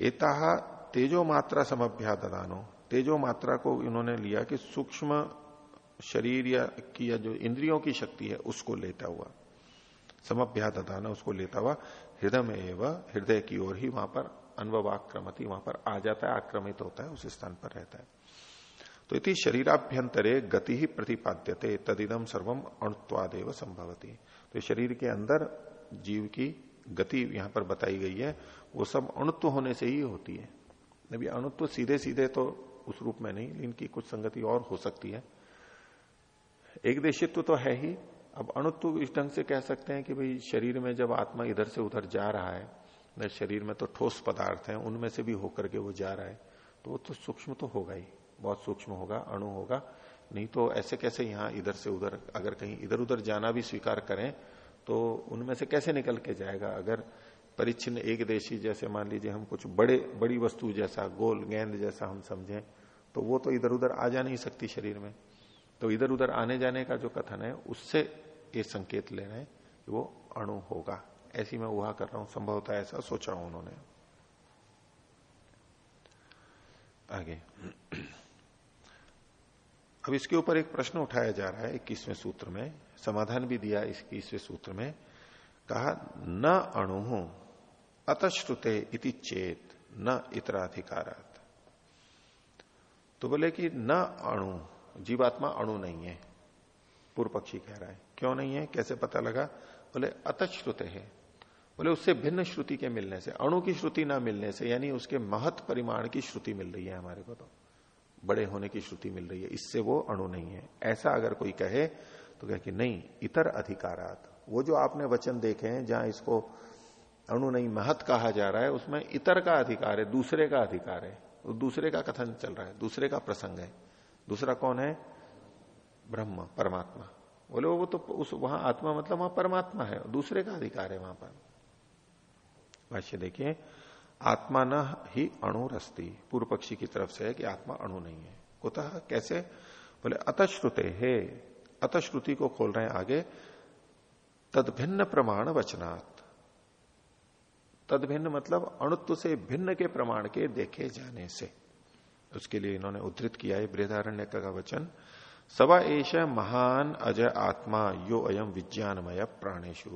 A: एता तेजो मात्रा समभ्यादानो तेजो मात्रा को इन्होंने लिया कि सूक्ष्म शरीर या की या जो इंद्रियों की शक्ति है, उसको लेता हुआ समभ्यादाना उसको लेता हुआ हृदय में एवं हृदय की ओर ही वहाँ पर अनुभव आक्रमती वहाँ पर आ जाता है, आक्रमित होता है, उस स्थान पर रहता है। तो इति शरीराभ्यंतरे गति ही प्रतिपाद्यते तदिदम सर्वम अणुत्वादेव संभवती। तो शरीर के अंदर जीव की गति यहाँ पर बताई गई है, वो सब अणुत्व होने से ही होती है। अभी अणुत्व सीधे सीधे तो उस रूप में नहीं, इनकी कुछ संगति और हो सकती है। एक देशित्व तो है ही अब अणुत्व इस ढंग से कह सकते हैं कि भाई शरीर में जब आत्मा इधर से उधर जा रहा है, न शरीर में तो ठोस पदार्थ है, उनमें से भी होकर के वो जा रहा है तो वो तो सूक्ष्म तो होगा ही, बहुत सूक्ष्म होगा, अणु होगा, नहीं तो ऐसे कैसे यहाँ इधर से उधर, अगर कहीं इधर उधर जाना भी स्वीकार करें तो उनमें से कैसे निकल के जाएगा? अगर परिच्छिन्न एक देशी जैसे मान लीजिए हम कुछ बड़े, बड़ी वस्तु जैसा, गोल गेंद जैसा हम समझें तो वो तो इधर उधर आ जा नहीं सकती शरीर में। तो इधर उधर आने जाने का जो कथन है, उससे ये संकेत ले रहे हैं वो अणु होगा। ऐसी मैं उहा कर रहा हूँ, संभवतः ऐसा सोचा हूँ उन्होंने। आगे। अब इसके ऊपर एक प्रश्न उठाया जा रहा है इक्कीसवें सूत्र में। समाधान भी दिया इक्कीसवें सूत्र में। कहा, न अणु अतश्रुते इति चेत, न इतराधिकारात। तो बोले कि न अणु, जीवात्मा अणु नहीं है, पूर्व पक्षी कह रहा है। क्यों नहीं है? कैसे पता लगा? बोले, अतश्रुत है। बोले, उससे भिन्न श्रुति के मिलने से, अणु की श्रुति ना मिलने से, यानी उसके महत परिमाण की श्रुति मिल रही है हमारे को तो। बड़े होने की श्रुति मिल रही है। इससे वो अणु नहीं है। ऐसा अगर कोई कहे तो कहे कि नहीं, इतर अधिकारात। वो जो आपने वचन देखे हैं, जहाँ इसको अणु नहीं, महत कहा जा रहा है, उसमें इतर का अधिकार है, दूसरे का अधिकार है। दूसरे का कथन चल रहा है, दूसरे का प्रसंग है। दूसरा कौन है? ब्रह्म, परमात्मा। बोले, वो तो उस, वहाँ आत्मा मतलब वहाँ परमात्मा है, दूसरे का अधिकार है वहाँ पर. भाष्य देखिए, आत्मा न ही अणुरस्ती, पूर्व पक्षी की तरफ़ से है कि आत्मा अणु नहीं है। कुतः? कैसे? बोले, अतश्रुते, हे, अतश्रुति को खोल रहे हैं आगे तद भिन्न प्रमाण वचनात्। तद भिन्न मतलब अणुत्व से भिन्न के प्रमाण के देखे जाने से। उसके लिए इन्होंने उद्धृत किया है बृहदारण्य का वचन। सवा एश महान अजय आत्मा, यो अयम विज्ञानमय प्राणेशु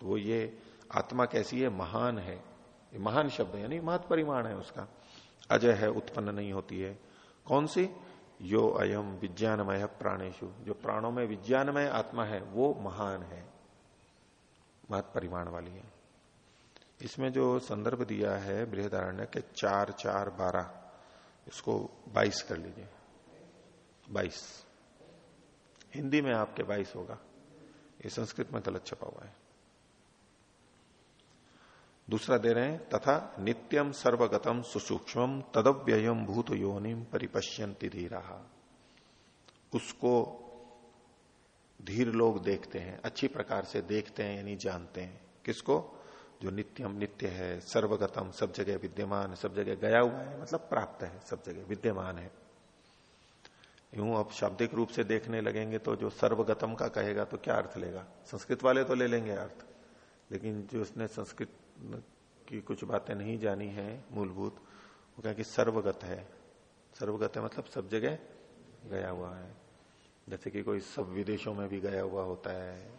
A: तो वो ये आत्मा कैसी है? महान है। ये महान शब्द यानी महत परिमाण है उसका। अजय है, उत्पन्न नहीं होती है। कौन सी? यो अयम विज्ञानमय प्राणेशु जो प्राणों में विज्ञानमय आत्मा है, वो महान है। महत परिमाण वाली है। इसमें जो संदर्भ दिया है बृहदारण्य के चार चार बारह, इसको बाईस कर लीजिए। बाईस। हिंदी में आपके बाईस होगा। ये संस्कृत में गलत छपा हुआ है। दूसरा दे रहे हैं, तथा नित्यम सर्वगतम सुसूक्ष्म तदव्ययम भूत योनिम परिपश्यंति धीरा। उसको धीर लोग देखते हैं, अच्छी प्रकार से देखते हैं, यानी जानते हैं। किसको? जो नित्यम नित्य है, सर्वगतम, सब जगह विद्यमान सब जगह गया हुआ है मतलब प्राप्त है, सब जगह विद्यमान है। यूँ अब शाब्दिक रूप से देखने लगेंगे तो जो सर्वगतम का कहेगा तो क्या अर्थ लेगा? संस्कृत वाले तो ले लेंगे अर्थ। लेकिन जो उसने संस्कृत की कुछ बातें नहीं जानी है, मूलभूत, वो कह कि सर्वगत है। सर्वगत है मतलब सब जगह गया हुआ है। जैसे कि कोई सब विदेशों में भी गया हुआ होता है,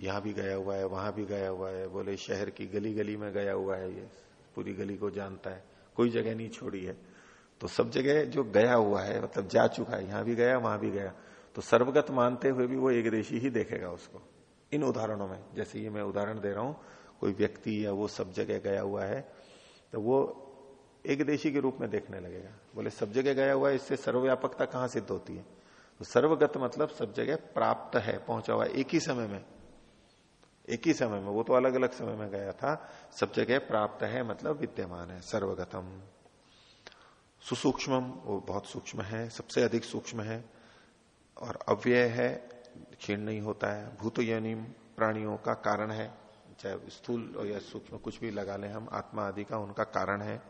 A: यहाँ भी गया हुआ है, वहाँ भी गया हुआ है, बोले शहर की गली गली में गया हुआ है ये, पूरी गली को जानता है, कोई जगह नहीं छोड़ी है। तो सब जगह जो गया हुआ है मतलब जा चुका है, यहाँ भी गया, वहाँ भी गया तो सर्वगत मानते हुए भी वो एक देशी ही देखेगा उसको, इन उदाहरणों में। जैसे ये मैं उदाहरण दे रहा हूँ, कोई व्यक्ति या वो सब जगह गया हुआ है तो वो एक देशी के रूप में देखने लगेगा। बोले, सब जगह गया हुआ है, इससे सर्वव्यापकता कहाँ सिद्ध होती है? तो सर्वगत मतलब सब जगह प्राप्त है, पहुँचा हुआ एक ही समय में। एक ही समय में, वो तो अलग अलग समय में गया था, सब जगह प्राप्त है मतलब विद्यमान है, सर्वगतम। सुसूक्ष्म वो बहुत सूक्ष्म है, सबसे अधिक सूक्ष्म है। और अव्यय है, क्षीण नहीं होता है। भूत प्राणियों का कारण है। चाहे स्थूल या सूक्ष्म कुछ भी लगा ले हम, आत्मा आदि का उनका कारण है।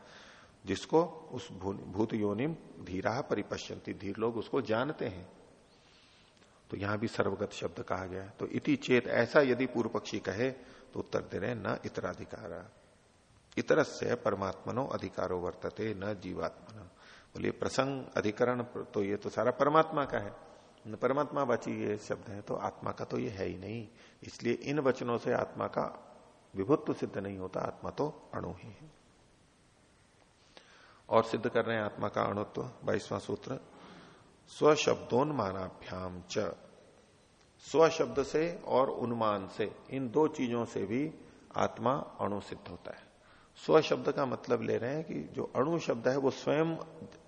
A: जिसको उस भूत योनिम धीरा परिपश्यंती धीर लोग उसको जानते हैं। तो यहाँ भी सर्वगत शब्द कहा गया तो इति चेत, ऐसा यदि पूर्व पक्षी कहे तो उत्तर दे रहे न इतराधिकार। इतर से परमात्मनो अधिकारो वर्तते, न जीवात्मन। बोलिए, प्रसंग, अधिकरण तो ये तो सारा परमात्मा का है। परमात्मा बाची ये शब्द है तो आत्मा का तो ये है ही नहीं। इसलिए इन वचनों से आत्मा का विभुत्व सिद्ध नहीं होता, आत्मा तो अणु ही है। और सिद्ध कर रहे हैं आत्मा का अणुत्व, बाईसवां सूत्र, स्वशब्दोन्मानाभ्याम च। स्वशब्द से और उन्मान से, इन दो चीज़ों से भी आत्मा अणु सिद्ध होता है। स्व शब्द का मतलब ले रहे हैं कि जो अणु शब्द है वो स्वयं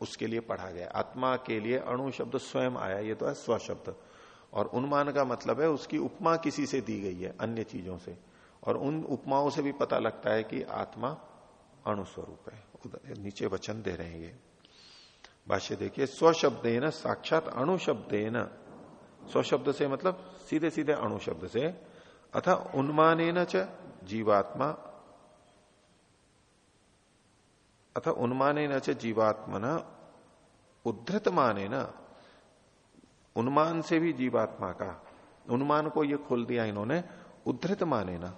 A: उसके लिए पढ़ा गया। आत्मा के लिए अणु शब्द स्वयं आया, ये तो है स्व शब्द। और उन्मान का मतलब है उसकी उपमा किसी से दी गई है, अन्य चीज़ों से। और उन उपमाओं से भी पता लगता है कि आत्मा अणुस्वरूप है। नीचे वचन दे रहे हैं ये। भाष्य देखिए स्वशब्देन साक्षात अणु शब्देन। स्वशब्द से मतलब सीधे सीधे अणु शब्द से। अथा उन्मान च जीवात्मा अथा उन्मान च जीवात्मन उद्धृत माने न उन्मान से भी जीवात्मा का। उन्मान को ये खोल दिया इन्होंने उद्धृत माने ना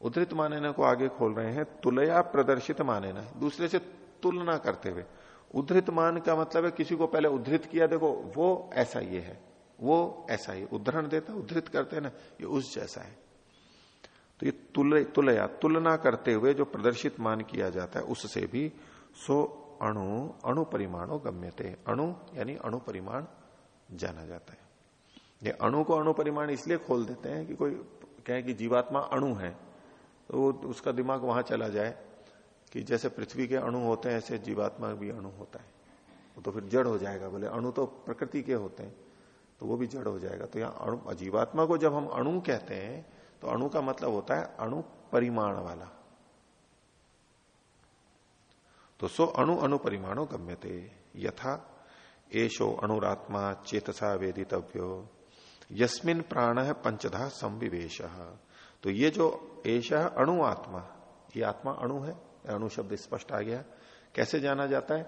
A: उद्धृत माने ना को आगे खोल रहे हैं, तुलया प्रदर्शित माने ना दूसरे से तुलना करते हुए। उद्धृत मान का मतलब है किसी को पहले उद्धृत किया, देखो, वो ऐसा ये है, वो ऐसा ही उदाहरण देता, उद्धृत करते ना, ये उस जैसा है। तो ये तुल, तुलया, तुलना करते हुए जो प्रदर्शित मान किया जाता है, उससे भी सो अणु अणु परिमाणों गम्यते। अणु यानी अणु परिमाण जाना जाता है। ये अणु को अणु परिमाण इसलिए खोल देते हैं कि कोई कहे कि जीवात्मा अणु है तो वो, उसका दिमाग वहाँ चला जाए कि जैसे पृथ्वी के अणु होते हैं, ऐसे जीवात्मा भी अणु होता है। वो तो फिर जड़ हो जाएगा, बोले अणु तो प्रकृति के होते हैं तो वो भी जड़ हो जाएगा। तो यहाँ अणु, जीवात्मा को जब हम अणु कहते हैं तो अणु का मतलब होता है अणु परिमाण वाला। तो सो अणु अणु परिमाणों गम्यते। यथा एशो अणुरात्मा चेतसा वेदितव्यो। यस्मिन प्राण है पंचधा संविवेश। तो ये जो एश अणु आत्मा, ये आत्मा अणु है, अणु शब्द स्पष्ट आ गया। कैसे जाना जाता है?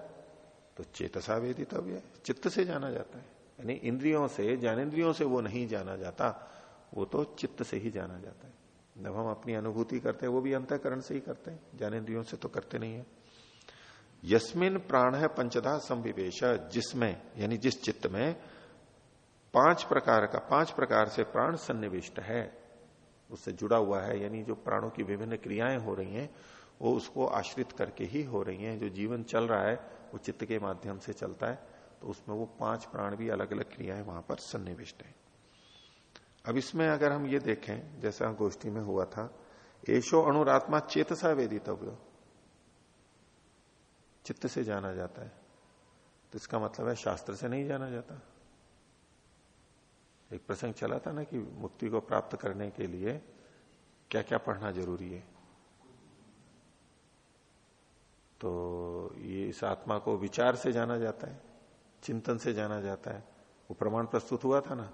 A: तो चेतसा वेदितव्य, चित्त से जाना जाता है। यानी इंद्रियों से, ज्ञानेन्द्रियों से वो नहीं जाना जाता। वो तो चित्त से ही जाना जाता है। जब हम अपनी अनुभूति करते हैं, वो भी अंतकरण से ही करते हैं। ज्ञानेन्द्रियों से तो करते नहीं है। यस्मिन प्राण है पंचदा संविवेश, जिसमें, यानी जिस चित्त में पाँच प्रकार का, पाँच प्रकार से प्राण सन्निविष्ट है, उससे जुड़ा हुआ है, यानी जो प्राणों की विभिन्न क्रियाएँ हो रही हैं, वो उसको आश्रित करके ही हो रही हैं। जो जीवन चल रहा है, वो चित्त के माध्यम से चलता है तो उसमें वो पाँच प्राण भी अलग अलग क्रियाएँ वहाँ पर सन्निविष्ट है। अब इसमें अगर हम ये देखें, जैसा गोष्ठी में हुआ था, एशो अणुरात्मा चेतसा वेदितव्य। चित्त से जाना जाता है। तो इसका मतलब है शास्त्र से नहीं जाना जाता। एक प्रसंग चला था ना कि मुक्ति को प्राप्त करने के लिए क्या क्या पढ़ना ज़रूरी है। तो ये इस आत्मा को विचार से जाना जाता है, चिंतन से जाना जाता है। वो प्रमाण प्रस्तुत हुआ था ना?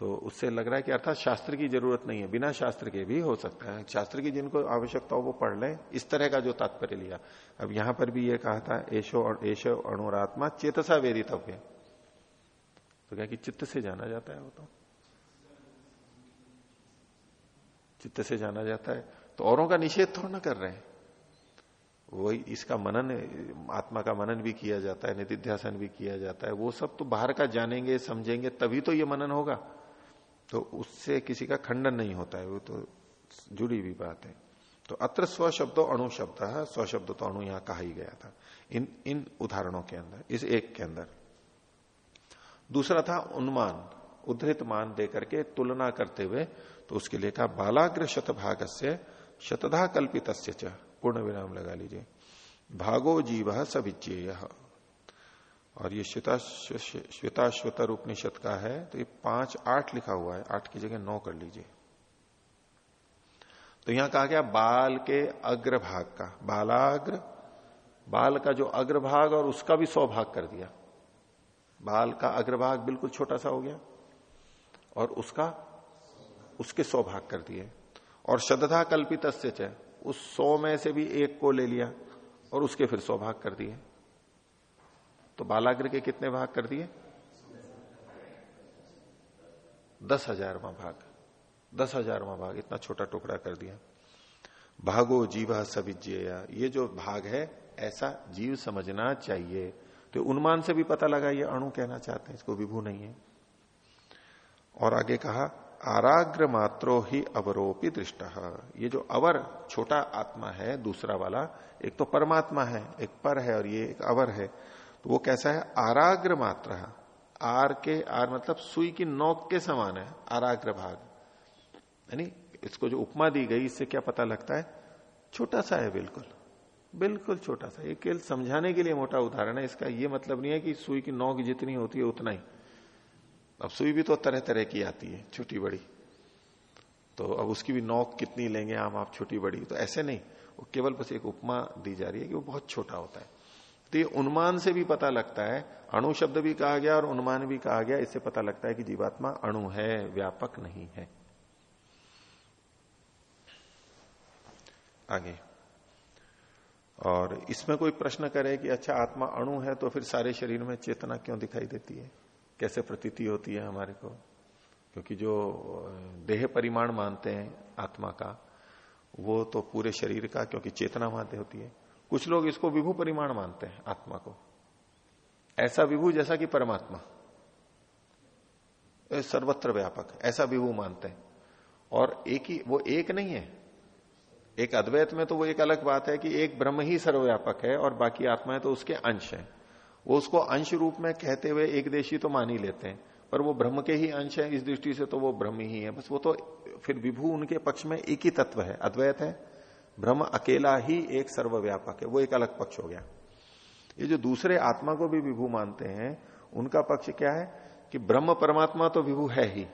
A: तो उससे लग रहा है कि अर्थात शास्त्र की ज़रूरत नहीं है। बिना शास्त्र के भी हो सकता है। शास्त्र की जिनको आवश्यकता हो वो पढ़ ले। इस तरह का जो तात्पर्य लिया। अब यहाँ पर भी ये कहा था, एशो और एशो अणुरात्मा चेतसा वेदितव्य। तो क्या कि चित्त से जाना जाता है वो तो? चित्त से जाना जाता है। तो औरों का निषेध थोड़ा ना कर रहे हैं। वही इसका मनन, आत्मा का मनन भी किया जाता है, निधिध्यासन भी किया जाता है। वो सब तो बाहर का जानेंगे, समझेंगे, तभी तो ये मनन होगा। तो उससे किसी का खंडन नहीं होता है, वो तो जुड़ी हुई बात है। तो अत्र स्व शब्दों अणु शब्द है, स्व शब्द तो अणु यहाँ कहा ही गया था, इन इन उदाहरणों के अंदर, इस एक के अंदर। दूसरा था उन्मान, उद्धृत मान देकर के तुलना करते हुए तो उसके लिए कहा, बालाग्र शतभाग से शतधा कल्पित पूर्ण विराम लगा लीजिए। भागो जीव सविच्य और ये श्वेता श्वेताश्वतर उपनिषद का है तो ये पाँच आठ लिखा हुआ है, आठ की जगह नौ कर लीजिए। तो यहाँ कहा गया बाल के अग्रभाग का, बालाग्र, बाल का जो अग्रभाग और उसका भी सौ भाग कर दिया। बाल का अग्रभाग बिल्कुल छोटा सा हो गया और उसका, उसके सौ भाग कर दिए। और शदधा कल्पित उस सौ में से भी एक को ले लिया और उसके फिर सौ भाग कर दिए। तो बालाग्र के कितने भाग कर दिए? दस हजारवा भाग। दस हजारवा भाग, इतना छोटा टुकड़ा कर दिया। भागो जीवा सविज्य ये जो भाग है, ऐसा जीव समझना चाहिए। तो उन्मान से भी पता लगा ये अणु कहना चाहते हैं, इसको विभू नहीं है। और आगे कहा, आराग्र मात्रो ही अवरोपी दृष्ट। ये जो अवर छोटा आत्मा है, दूसरा वाला, एक तो परमात्मा है, एक पर है और ये एक अवर है। तो वो कैसा है? आराग्र मात्र। आर के, आर मतलब सुई की नोक के समान है, आराग्र भाग। यानी इसको जो उपमा दी गई, इससे क्या पता लगता है? छोटा सा है, बिल्कुल। बिल्कुल छोटा सा। ये केवल समझाने के लिए मोटा उदाहरण है, इसका ये मतलब नहीं है कि सुई की नोक जितनी होती है, उतना ही। अब सुई भी तो तरह तरह की आती है, छोटी बड़ी। तो अब उसकी भी नोक कितनी लेंगे, आम, आप छोटी बड़ी तो ऐसे नहीं। वो केवल बस एक उपमा दी जा रही है कि वो बहुत छोटा होता है। तो ये उन्मान से भी पता लगता है। अणु शब्द भी कहा गया और उन्मान भी कहा गया, इससे पता लगता है कि जीवात्मा अणु है, व्यापक नहीं है। आगे। और इसमें कोई प्रश्न करे कि अच्छा आत्मा अणु है तो फिर सारे शरीर में चेतना क्यों दिखाई देती है? कैसे प्रतीति होती है हमारे को? क्योंकि जो देह परिमाण मानते हैं आत्मा का, वो तो पूरे शरीर का, क्योंकि चेतना मानते होती है। कुछ लोग इसको विभू परिमाण मानते हैं, आत्मा को। ऐसा विभू जैसा कि परमात्मा। सर्वत्र व्यापक ऐसा विभू मानते हैं। और एक ही, वो एक नहीं है। एक अद्वैत में तो वो एक अलग बात है कि एक ब्रह्म ही सर्वव्यापक है और बाकी आत्मा है तो उसके अंश है। वो उसको अंश रूप में कहते हुए एक देशी तो मान ही लेते हैं, पर वो ब्रह्म के ही अंश है, इस दृष्टि से तो वो ब्रह्म ही है। बस वो तो फिर विभू उनके पक्ष में एक ही तत्व है, अद्वैत है ब्रह्म अकेला ही एक सर्वव्यापक है, वो एक अलग पक्ष हो गया। ये जो दूसरे आत्मा को भी विभू मानते हैं, उनका पक्ष क्या है? कि ब्रह्म परमात्मा तो विभू है ही।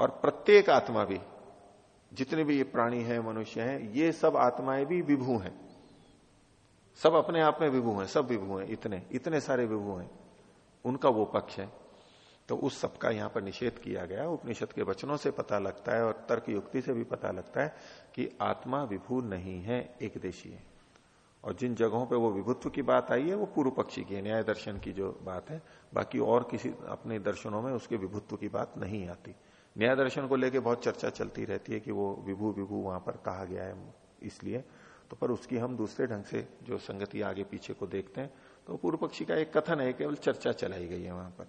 A: और प्रत्येक आत्मा भी, जितने भी ये प्राणी हैं, मनुष्य हैं, ये सब आत्माएँ भी विभू हैं। सब अपने आप में विभू हैं, सब विभू हैं, इतने इतने सारे विभू हैं। उनका वो पक्ष है। तो उस सब का यहाँ पर निषेध किया गया उपनिषद के वचनों से पता लगता है और तर्क युक्ति से भी पता लगता है कि आत्मा विभू नहीं है, एक देशी है। और जिन जगहों पे वो विभुत्व की बात आई है, वो पूर्व पक्षी की न्याय दर्शन की जो बात है। बाकी और किसी अपने दर्शनों में उसके विभुत्व की बात नहीं आती। न्याय दर्शन को लेकर बहुत चर्चा चलती रहती है कि वो विभू विभू वहाँ पर कहा गया है इसलिए। तो पर उसकी हम दूसरे ढंग से जो संगति आगे पीछे को देखते हैं तो पूर्व पक्षी का एक कथन है, केवल चर्चा चलाई गई है वहाँ पर।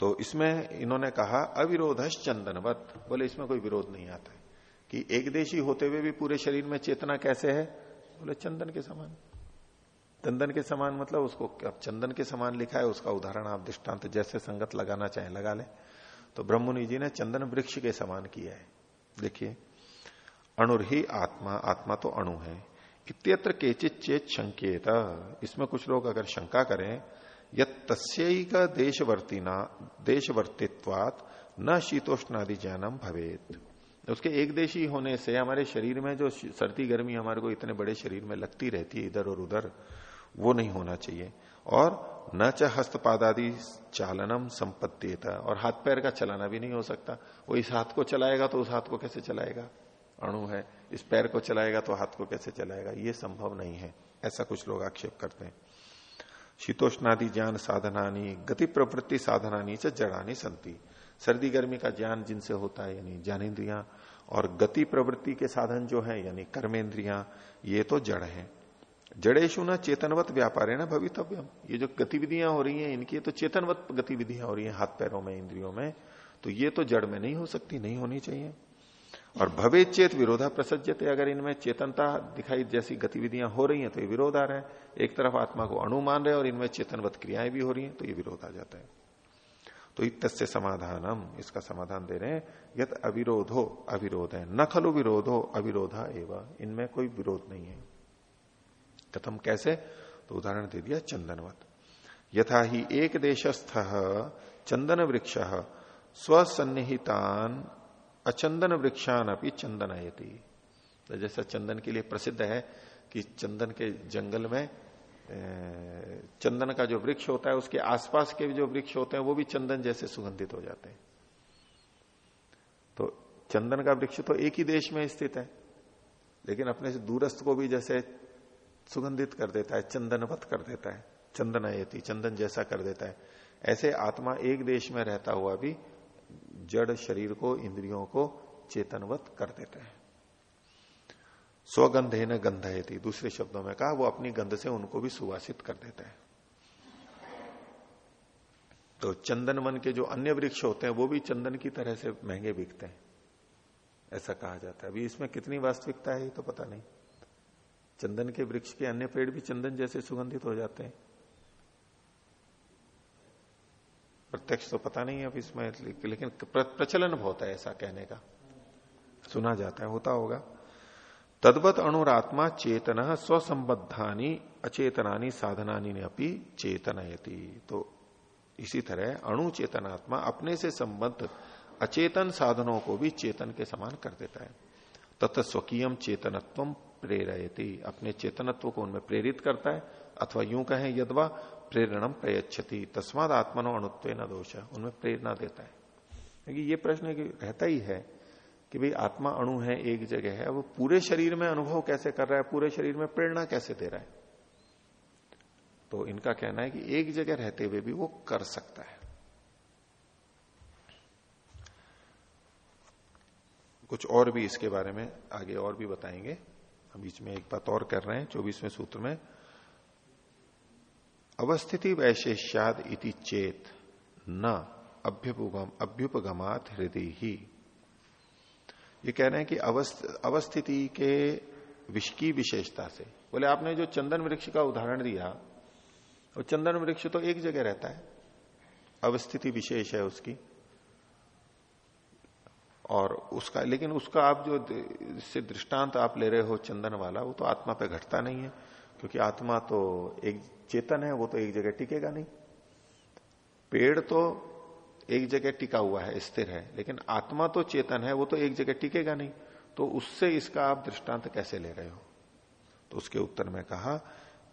A: तो इसमें इन्होंने कहा अविरोध चंदनवत बोले, इसमें कोई विरोध नहीं आता है। कि एक देशी होते हुए भी पूरे शरीर में चेतना कैसे है? बोले, चंदन के समान। चंदन के समान मतलब उसको, अब चंदन के समान लिखा है, उसका उदाहरण आप दृष्टांत जैसे संगत लगाना चाहे, लगा ले। तो ब्रह्मनि जी ने चंदन वृक्ष के समान किया है। देखिए, अणुर ही आत्मा आत्मा तो अणु है। इत्यत्र केचित चेत संकेत इसमें कुछ लोग अगर शंका करें यस्य देशवर्तीना, देशवर्तित्वात न शीतोष्णादि ज्ञानम भवेत। उसके एक देशी होने से हमारे शरीर में जो सर्दी गर्मी हमारे को इतने बड़े शरीर में लगती रहती है इधर और उधर, वो नहीं होना चाहिए। और न च हस्तपादादि चालनम संपत्तिता और हाथ पैर का चलाना भी नहीं हो सकता। वो इस हाथ को चलाएगा तो उस हाथ को कैसे चलाएगा? अणु है, इस पैर को चलाएगा तो हाथ को कैसे चलाएगा? ये संभव नहीं है। ऐसा कुछ लोग आक्षेप करते हैं। शीतोष्णादि ज्ञान साधनानी, गति प्रवृत्ति साधनानी से जड़ानी संति सर्दी गर्मी का ज्ञान जिनसे होता है, यानी ज्ञानेन्द्रिया, और गति प्रवृत्ति के साधन जो है, यानी कर्मेंद्रिया ये तो जड़ है। जड़ेशु न चेतनवत व्यापार है ना भवितव्यम। ये जो गतिविधियाँ हो रही हैं, इनकी तो चेतनवत गतिविधियाँ हो रही हैं हाथ पैरों में, इंद्रियों में तो ये तो जड़ में नहीं हो सकती, नहीं होनी चाहिए। और भवे चेत विरोधा प्रसज्जते अगर इनमें चेतनता दिखाई जैसी गतिविधियाँ हो रही हैं तो ये विरोध आ रहा है। एक तरफ़ आत्मा को अनुमान रहे और इनमें चेतनवत क्रियाएँ भी हो रही हैं तो ये विरोध आ जाता है। तो इतस्य समाधानम, इसका समाधान दे रहे हैं। यद अविरोध हो अविरोध है। न खलु विरोध हो अविरोधा एवं। इनमें कोई विरोध नहीं है। कथम कैसे? तो उदाहरण दे दिया चंदनवत। यथा ही एक देशस्थ चंदन वृक्ष स्वसन्निहितान अचंदन वृक्षान अपनी चंदनयती। तो जैसा चंदन के लिए प्रसिद्ध है कि चंदन के जंगल में चंदन का जो वृक्ष होता है, उसके आसपास के जो वृक्ष होते हैं, वो भी चंदन जैसे सुगंधित हो जाते हैं। तो चंदन का वृक्ष तो एक ही देश में स्थित है, लेकिन अपने से दूरस्थ को भी जैसे सुगंधित कर देता है, चंदनवत कर देता है चंदन आयती चंदन जैसा कर देता है। ऐसे आत्मा एक देश में रहता हुआ भी जड़ शरीर को, इंद्रियों को चेतनवत कर देता है। स्वगंधे न गंधयती, दूसरे शब्दों में कहा, वो अपनी गंध से उनको भी सुवासित कर देता है। तो चंदन वन के जो अन्य वृक्ष होते हैं, वो भी चंदन की तरह से महँगे बिकते हैं। ऐसा कहा जाता है। अभी इसमें कितनी वास्तविकता है, ये तो पता नहीं। चंदन के वृक्ष के अन्य पेड़ भी चंदन जैसे सुगंधित हो जाते हैं। प्रत्यक्ष तो पता नहीं है अब इसमें, लेकिन प्रचलन बहुत है ऐसा कहने का। सुना जाता है, होता होगा। तद्वत अणुरात्मा चेतन स्वसंबद्धानी, अचेतनानी, साधनानी ने अपनी चेतनयती। तो इसी तरह अणु चेतनात्मा अपने से संबद्ध अचेतन साधनों को भी चेतन के समान कर देता है। तथा स्वकीय चेतनत्व प्रेरयती। अपने चेतनत्व को उनमें प्रेरित करता है, अथवा यूँ कहें, यदवा प्रेरणम प्रयच्छति। तस्माद आत्मनो अणुत्व न दोष। उनमें प्रेरणा देता है। क्योंकि ये प्रश्न रहता ही है कि भाई आत्मा अणु है, एक जगह है, वो पूरे शरीर में अनुभव कैसे कर रहा है, पूरे शरीर में प्रेरणा कैसे दे रहा है? तो इनका कहना है कि एक जगह रहते हुए भी वो कर सकता है। कुछ और भी इसके बारे में आगे और भी बताएँगे। बीच में एक बात और कर रहे हैं, चौबीसवें सूत्र में। अवस्थिति वैशेष्याद इति चेत न अभ्युपगम अभ्युपगमात हृदय ही। ये कह रहे हैं कि अवस्थिति के विष की विशेषता से। बोले, आपने जो चंदन वृक्ष का उदाहरण दिया, वो चंदन वृक्ष तो एक जगह रहता है। अवस्थिति विशेष है उसकी। और उसका लेकिन उसका आप जो दृष्टांत आप ले रहे हो चंदन वाला, वो तो आत्मा पे घटता नहीं है। क्योंकि आत्मा तो एक चेतन है, वो तो एक जगह टिकेगा नहीं। पेड़ तो एक जगह टिका हुआ है, स्थिर है, लेकिन आत्मा तो चेतन है, वो तो एक जगह टिकेगा नहीं। तो उससे इसका आप दृष्टांत कैसे ले रहे हो? तो उसके उत्तर में कहा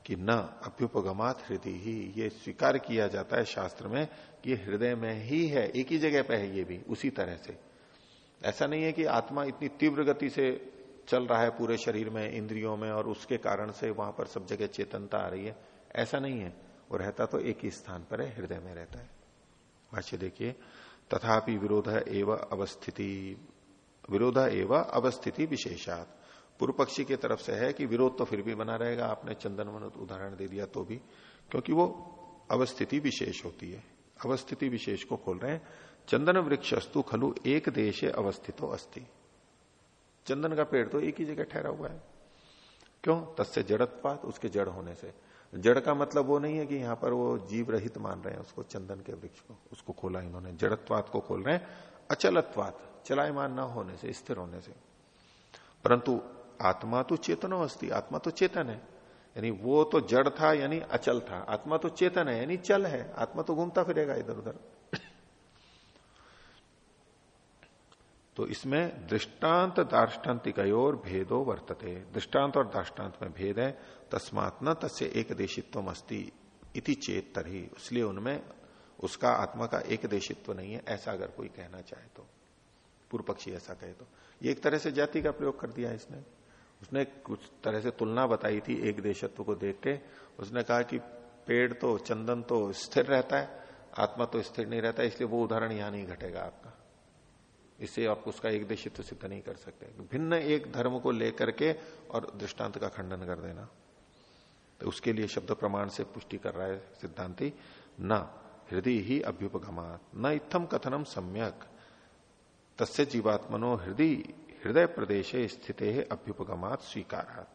A: कि न अभ्युपगमात हृदय ही। ये स्वीकार किया जाता है शास्त्र में कि हृदय में ही है, एक ही जगह पे है ये भी, उसी तरह से। ऐसा नहीं है कि आत्मा इतनी तीव्र गति से चल रहा है पूरे शरीर में, इंद्रियों में, और उसके कारण से वहाँ पर सब जगह चेतनता आ रही है। ऐसा नहीं है। वो रहता तो एक ही स्थान पर है, हृदय में रहता है। भाष्य देखिए, तथापि विरोध एवं अवस्थिति, विरोध एवं अवस्थिति विशेषात। पूर्व पक्षी की तरफ़ से है कि विरोध तो फिर भी बना रहेगा। आपने चंदन उदाहरण दे दिया तो भी, क्योंकि वो अवस्थिति विशेष होती है। अवस्थिति विशेष को खोल रहे हैं। चंदन वृक्षस्तु खलु एक देश अवस्थितो अस्थि चंदन का पेड़ तो एक ही जगह ठहरा हुआ है। क्यों? तस्य जड़त्पात उसके जड़ होने से। जड़ का मतलब वो नहीं है कि यहाँ पर वो जीव रहित मान रहे हैं उसको, चंदन के वृक्ष को, उसको खोला इन्होंने। जड़त्वात को खोल रहे हैं। अचलत्वात, चलायमान न होने से, स्थिर होने से। परंतु आत्मा तो चेतनो अस्थि आत्मा तो चेतन है। यानी वो तो जड़ था, यानी अचल था। आत्मा तो चेतन है, यानी चल है। आत्मा तो घूमता फिरेगा इधर उधर तो इसमें दृष्टांत दार्ष्टान्तिकोर भेदो वर्तते। दृष्टांत और दार्ष्टान्त में भेद है। तस्मात न तस्य एक देशित्व इति चेत तरही। इसलिए उनमें उसका आत्मा का एक देशित्व नहीं है, ऐसा अगर कोई कहना चाहे तो। पूर्व पक्षी ऐसा कहे तो। ये एक तरह से जाति का प्रयोग कर दिया इसने। उसने कुछ तरह से तुलना बताई थी एक देशत्व को देख के। उसने कहा कि पेड़ तो चंदन तो स्थिर रहता है, आत्मा तो स्थिर नहीं रहता, इसलिए वो उदाहरण यहाँ नहीं घटेगा आपका। इससे आप उसका एक देशित्व सिद्ध नहीं कर सकते। भिन्न एक धर्म को लेकर के और दृष्टांत का खंडन कर देना। तो उसके लिए शब्द प्रमाण से पुष्टि कर रहा है सिद्धांति, न हृदय ही अभ्युपगमात, न इत्थम कथनम सम्यक। तस्य जीवात्मनो हृदय हृदय प्रदेश स्थित अभ्युपगमात स्वीकार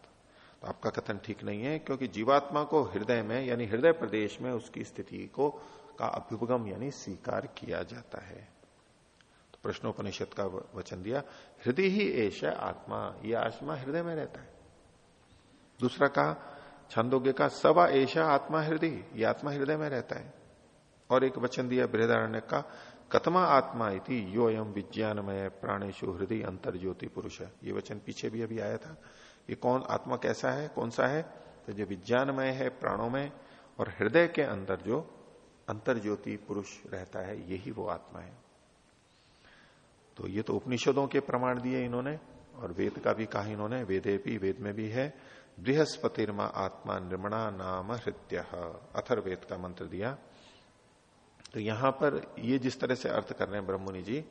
A: तो आपका कथन ठीक नहीं है, क्योंकि जीवात्मा को हृदय में, यानी हृदय प्रदेश में उसकी स्थिति को का अभ्युपगम, यानी स्वीकार किया जाता है। तो प्रश्नोपनिषद का वचन दिया, हृदय ही एश आत्मा, ये आत्मा हृदय में रहता है। दूसरा कहा, छंदोग्य का सवा ऐशा आत्मा हृदय, ये आत्मा हृदय में रहता है। और एक वचन दिया बृहदारण्य का कतमा आत्मा इति यो एम विज्ञानमय प्राणेशु हृदय अंतर ज्योति पुरुष है। ये वचन पीछे भी अभी आया था ये कौन आत्मा कैसा है, कौन सा है तो जो विज्ञानमय है प्राणों में और हृदय के अंदर जो अंतर ज्योति पुरुष रहता है, यही वो आत्मा है। तो ये तो उपनिषदों के प्रमाण दिए इन्होंने, और वेद का भी कहा इन्होंने वेदे भी वेद में भी है, बृहस्पतिर्मा आत्मा निर्मणा नाम हृदय अथर्वेद का मंत्र दिया। तो यहाँ पर ये जिस तरह से अर्थ कर रहे हैं ब्रह्मणि जी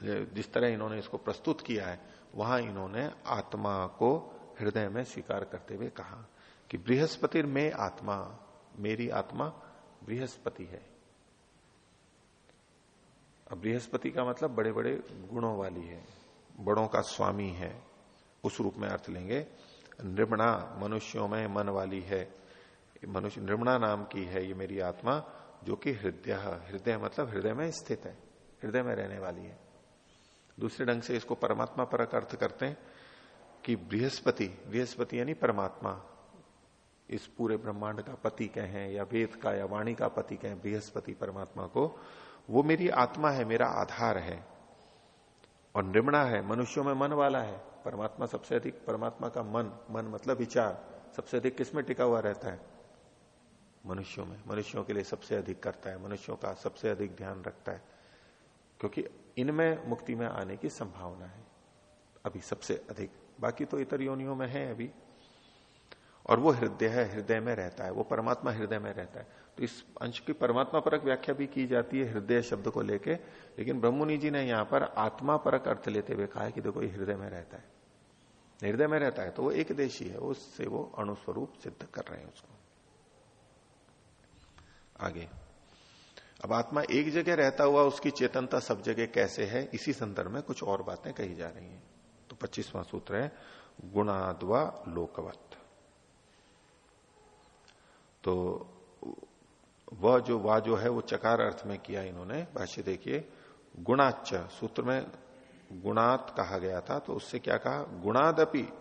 A: जिस तरह इन्होंने इसको प्रस्तुत किया है, वहाँ इन्होंने आत्मा को हृदय में स्वीकार करते हुए कहा कि बृहस्पति में आत्मा, मेरी आत्मा बृहस्पति है। अब बृहस्पति का मतलब बड़े बड़े गुणों वाली है, बड़ों का स्वामी है, उस रूप में अर्थ लेंगे। नृमणा मनुष्यों में मन वाली है, मनुष्य नृमणा नाम की है ये मेरी आत्मा, जो कि हृदय हृदय मतलब हृदय में स्थित है, हृदय में रहने वाली है। दूसरे ढंग से इसको परमात्मा पर अर्थ करते हैं कि बृहस्पति बृहस्पति यानी परमात्मा। इस पूरे ब्रह्मांड का पति कहें या वेद का या वाणी का पति कहें, बृहस्पति परमात्मा को वो मेरी आत्मा है, मेरा आधार है और निर्मणा है, मनुष्यों में मन वाला है। परमात्मा सबसे अधिक, परमात्मा का मन मन मतलब विचार, सबसे अधिक किसमें टिका हुआ रहता है? मनुष्यों में। मनुष्यों के लिए सबसे अधिक करता है, मनुष्यों का सबसे अधिक ध्यान रखता है। क्योंकि इनमें मुक्ति में आने की संभावना है। अभी सबसे अधिक। बाकी तो इतर योनियों में है अभी। और वो हृदय है, हृदय में रहता है। वो परमात्मा हृदय में रहता है। इस अंश की परमात्मा परक व्याख्या भी की जाती है हृदय शब्द को लेके, लेकिन ब्रह्मनि जी ने यहाँ पर आत्मा परक अर्थ लेते हुए कहा है कि देखो, ये हृदय में रहता है। हृदय में रहता है तो वो एक देशी है, उससे वो अणुस्वरूप सिद्ध कर रहे हैं उसको। आगे। अब आत्मा एक जगह रहता हुआ उसकी चेतनता सब जगह कैसे है, इसी संदर्भ में कुछ और बातें कही जा रही हैं। तो पच्चीसवां सूत्र है, गुणाद्वा लोकवत। तो वह जो वह जो है, वो चकार अर्थ में किया इन्होंने, भाष्य देखिए गुणाच सूत्र में गुणात कहा गया था तो उससे क्या कहा? गुणादपि,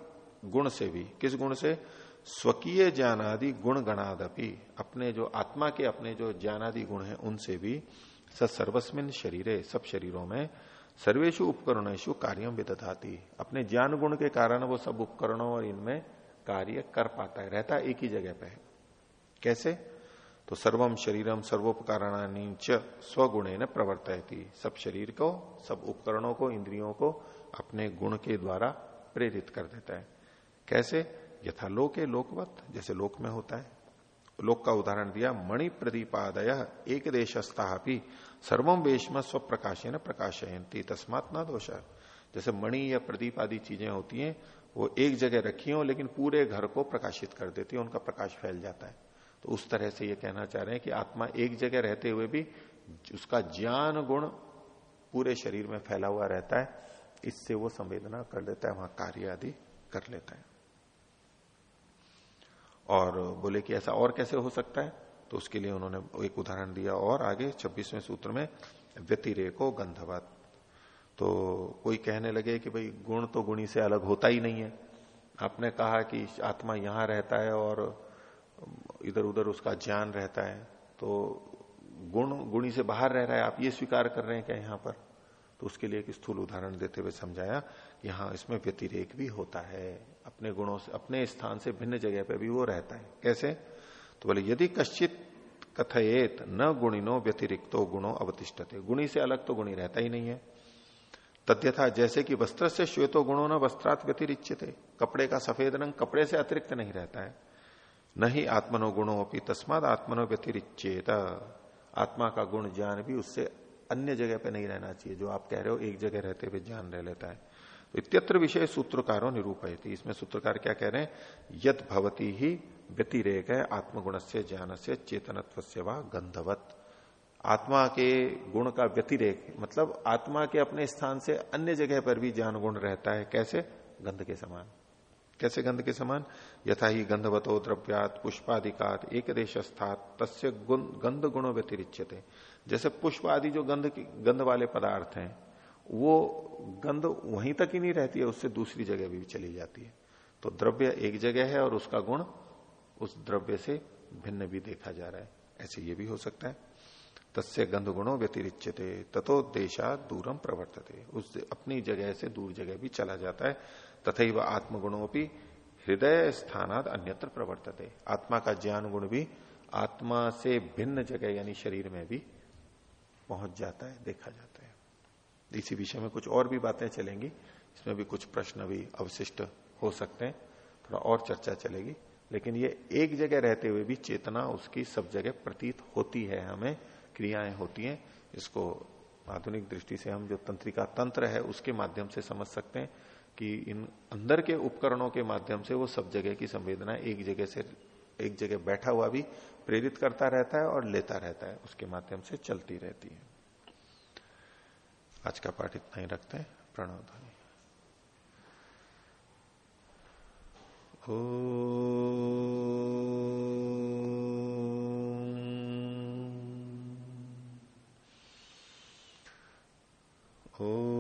A: गुण से भी। किस गुण से? स्वकीय ज्ञानादि गुण गणादपि। अपने जो आत्मा के अपने जो ज्ञानादि गुण है, उनसे भी सर्वस्मिन शरीरे, सब शरीरों में सर्वेशु उपकरणेशु कार्यम विदधाती। अपने ज्ञान गुण के कारण वो सब उपकरणों और इनमें कार्य कर पाता है, रहता एक ही जगह पे कैसे? तो सर्वम शरीरम सर्वोपकारणानी च स्वगुणे न प्रवर्तयती। सब शरीर को, सब उपकरणों को, इंद्रियों को अपने गुण के द्वारा प्रेरित कर देता है। कैसे? यथा लोक है लोकवत, जैसे लोक में होता है। लोक का उदाहरण दिया मणि प्रदीपादय एक देशस्था भी सर्वम वेशम स्व प्रकाशन प्रकाशयंती तस्मात न दोष। जैसे मणि या प्रदीप आदि चीज़ें होती हैं, वो एक जगह रखी हो, लेकिन पूरे घर को प्रकाशित कर देती है, उनका प्रकाश फैल जाता है। तो उस तरह से ये कहना चाह रहे हैं कि आत्मा एक जगह रहते हुए भी उसका ज्ञान गुण पूरे शरीर में फैला हुआ रहता है, इससे वो संवेदना कर लेता है, वहाँ कार्य आदि कर लेता है। और बोले कि ऐसा और कैसे हो सकता है? तो उसके लिए उन्होंने एक उदाहरण दिया और आगे छब्बीसवें सूत्र में व्यतिरेको गंधवत। तो कोई कहने लगे कि भाई गुण तो गुणी से अलग होता ही नहीं है। आपने कहा कि आत्मा यहाँ रहता है और इधर उधर उसका ज्ञान रहता है तो गुण, गुणी से बाहर रह रहा है, आप ये स्वीकार कर रहे हैं क्या यहाँ पर? तो उसके लिए एक स्थूल उदाहरण देते हुए समझाया कि हाँ इसमें व्यतिरेक भी होता है, अपने गुणों से, अपने स्थान से भिन्न जगह पर भी वो रहता है। कैसे? तो बोले, यदि कश्चित कथयेत न गुणिनो व्यतिरिक्तो गुणों अवतिष्ठते। गुणी से अलग तो गुणी रहता ही नहीं है। तथ्यथा जैसे कि वस्त्र से श्वेतो गुणों न वस्त्रात व्यतिरिच्यते। कपड़े का सफ़ेद रंग कपड़े से अतिरिक्त नहीं रहता है। न ही आत्मनो गुणों अपनी तस्माद आत्मनो व्यतिरिचेत आत्मा का गुण ज्ञान भी उससे अन्य जगह पे नहीं रहना चाहिए, जो आप कह रहे हो एक जगह रहते हुए ज्ञान रह लेता है। तो इत्यत्र विषय सूत्रकारों निरूपयती। इसमें सूत्रकार क्या कह रहे हैं? यद भवती ही व्यतिरेक है आत्मगुण से ज्ञान से चेतनत्व से व गंधवत आत्मा के गुण का व्यतिरेक मतलब आत्मा के अपने स्थान से अन्य जगह पर भी ज्ञान गुण रहता है, कैसे? गंध के समान। कैसे गंध के समान? यथा ही गंधवतो द्रव्यात पुष्पाधिकार एक देश तस्य गंध गुणों व्यतिरिच्यते। जैसे पुष्प आदि जो गंध की, गंध वाले पदार्थ हैं, वो गंध वहीं तक ही नहीं रहती है, उससे दूसरी जगह भी चली जाती है। तो द्रव्य एक जगह है और उसका गुण उस द्रव्य से भिन्न भी देखा जा रहा है। ऐसे ये भी हो सकता है। तस्य गंध गुणों व्यतिरिच्यते तथो देशा दूरम प्रवर्तते। उस अपनी जगह से दूर जगह भी चला जाता है। तथा आत्मगुणों भी हृदय स्थानात अन्यत्र प्रवर्तते। आत्मा का ज्ञान गुण भी आत्मा से भिन्न जगह यानी शरीर में भी पहुँच जाता है, देखा जाता है। इसी विषय में कुछ और भी बातें चलेंगी। इसमें भी कुछ प्रश्न भी अवशिष्ट हो सकते हैं, थोड़ा और चर्चा चलेगी। लेकिन ये एक जगह रहते हुए भी चेतना उसकी सब जगह प्रतीत होती है, हमें क्रियाएँ होती हैं। इसको आधुनिक दृष्टि से हम जो तंत्रिका तंत्र है, उसके माध्यम से समझ सकते हैं। कि इन अंदर के उपकरणों के माध्यम से वो सब जगह की संवेदना एक जगह से एक जगह बैठा हुआ भी प्रेरित करता रहता है और लेता रहता है, उसके माध्यम से चलती रहती है। आज का पाठ इतना ही रखते हैं, प्रणव ध्वनि। सभी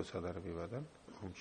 A: को सदर अभिवादन ओम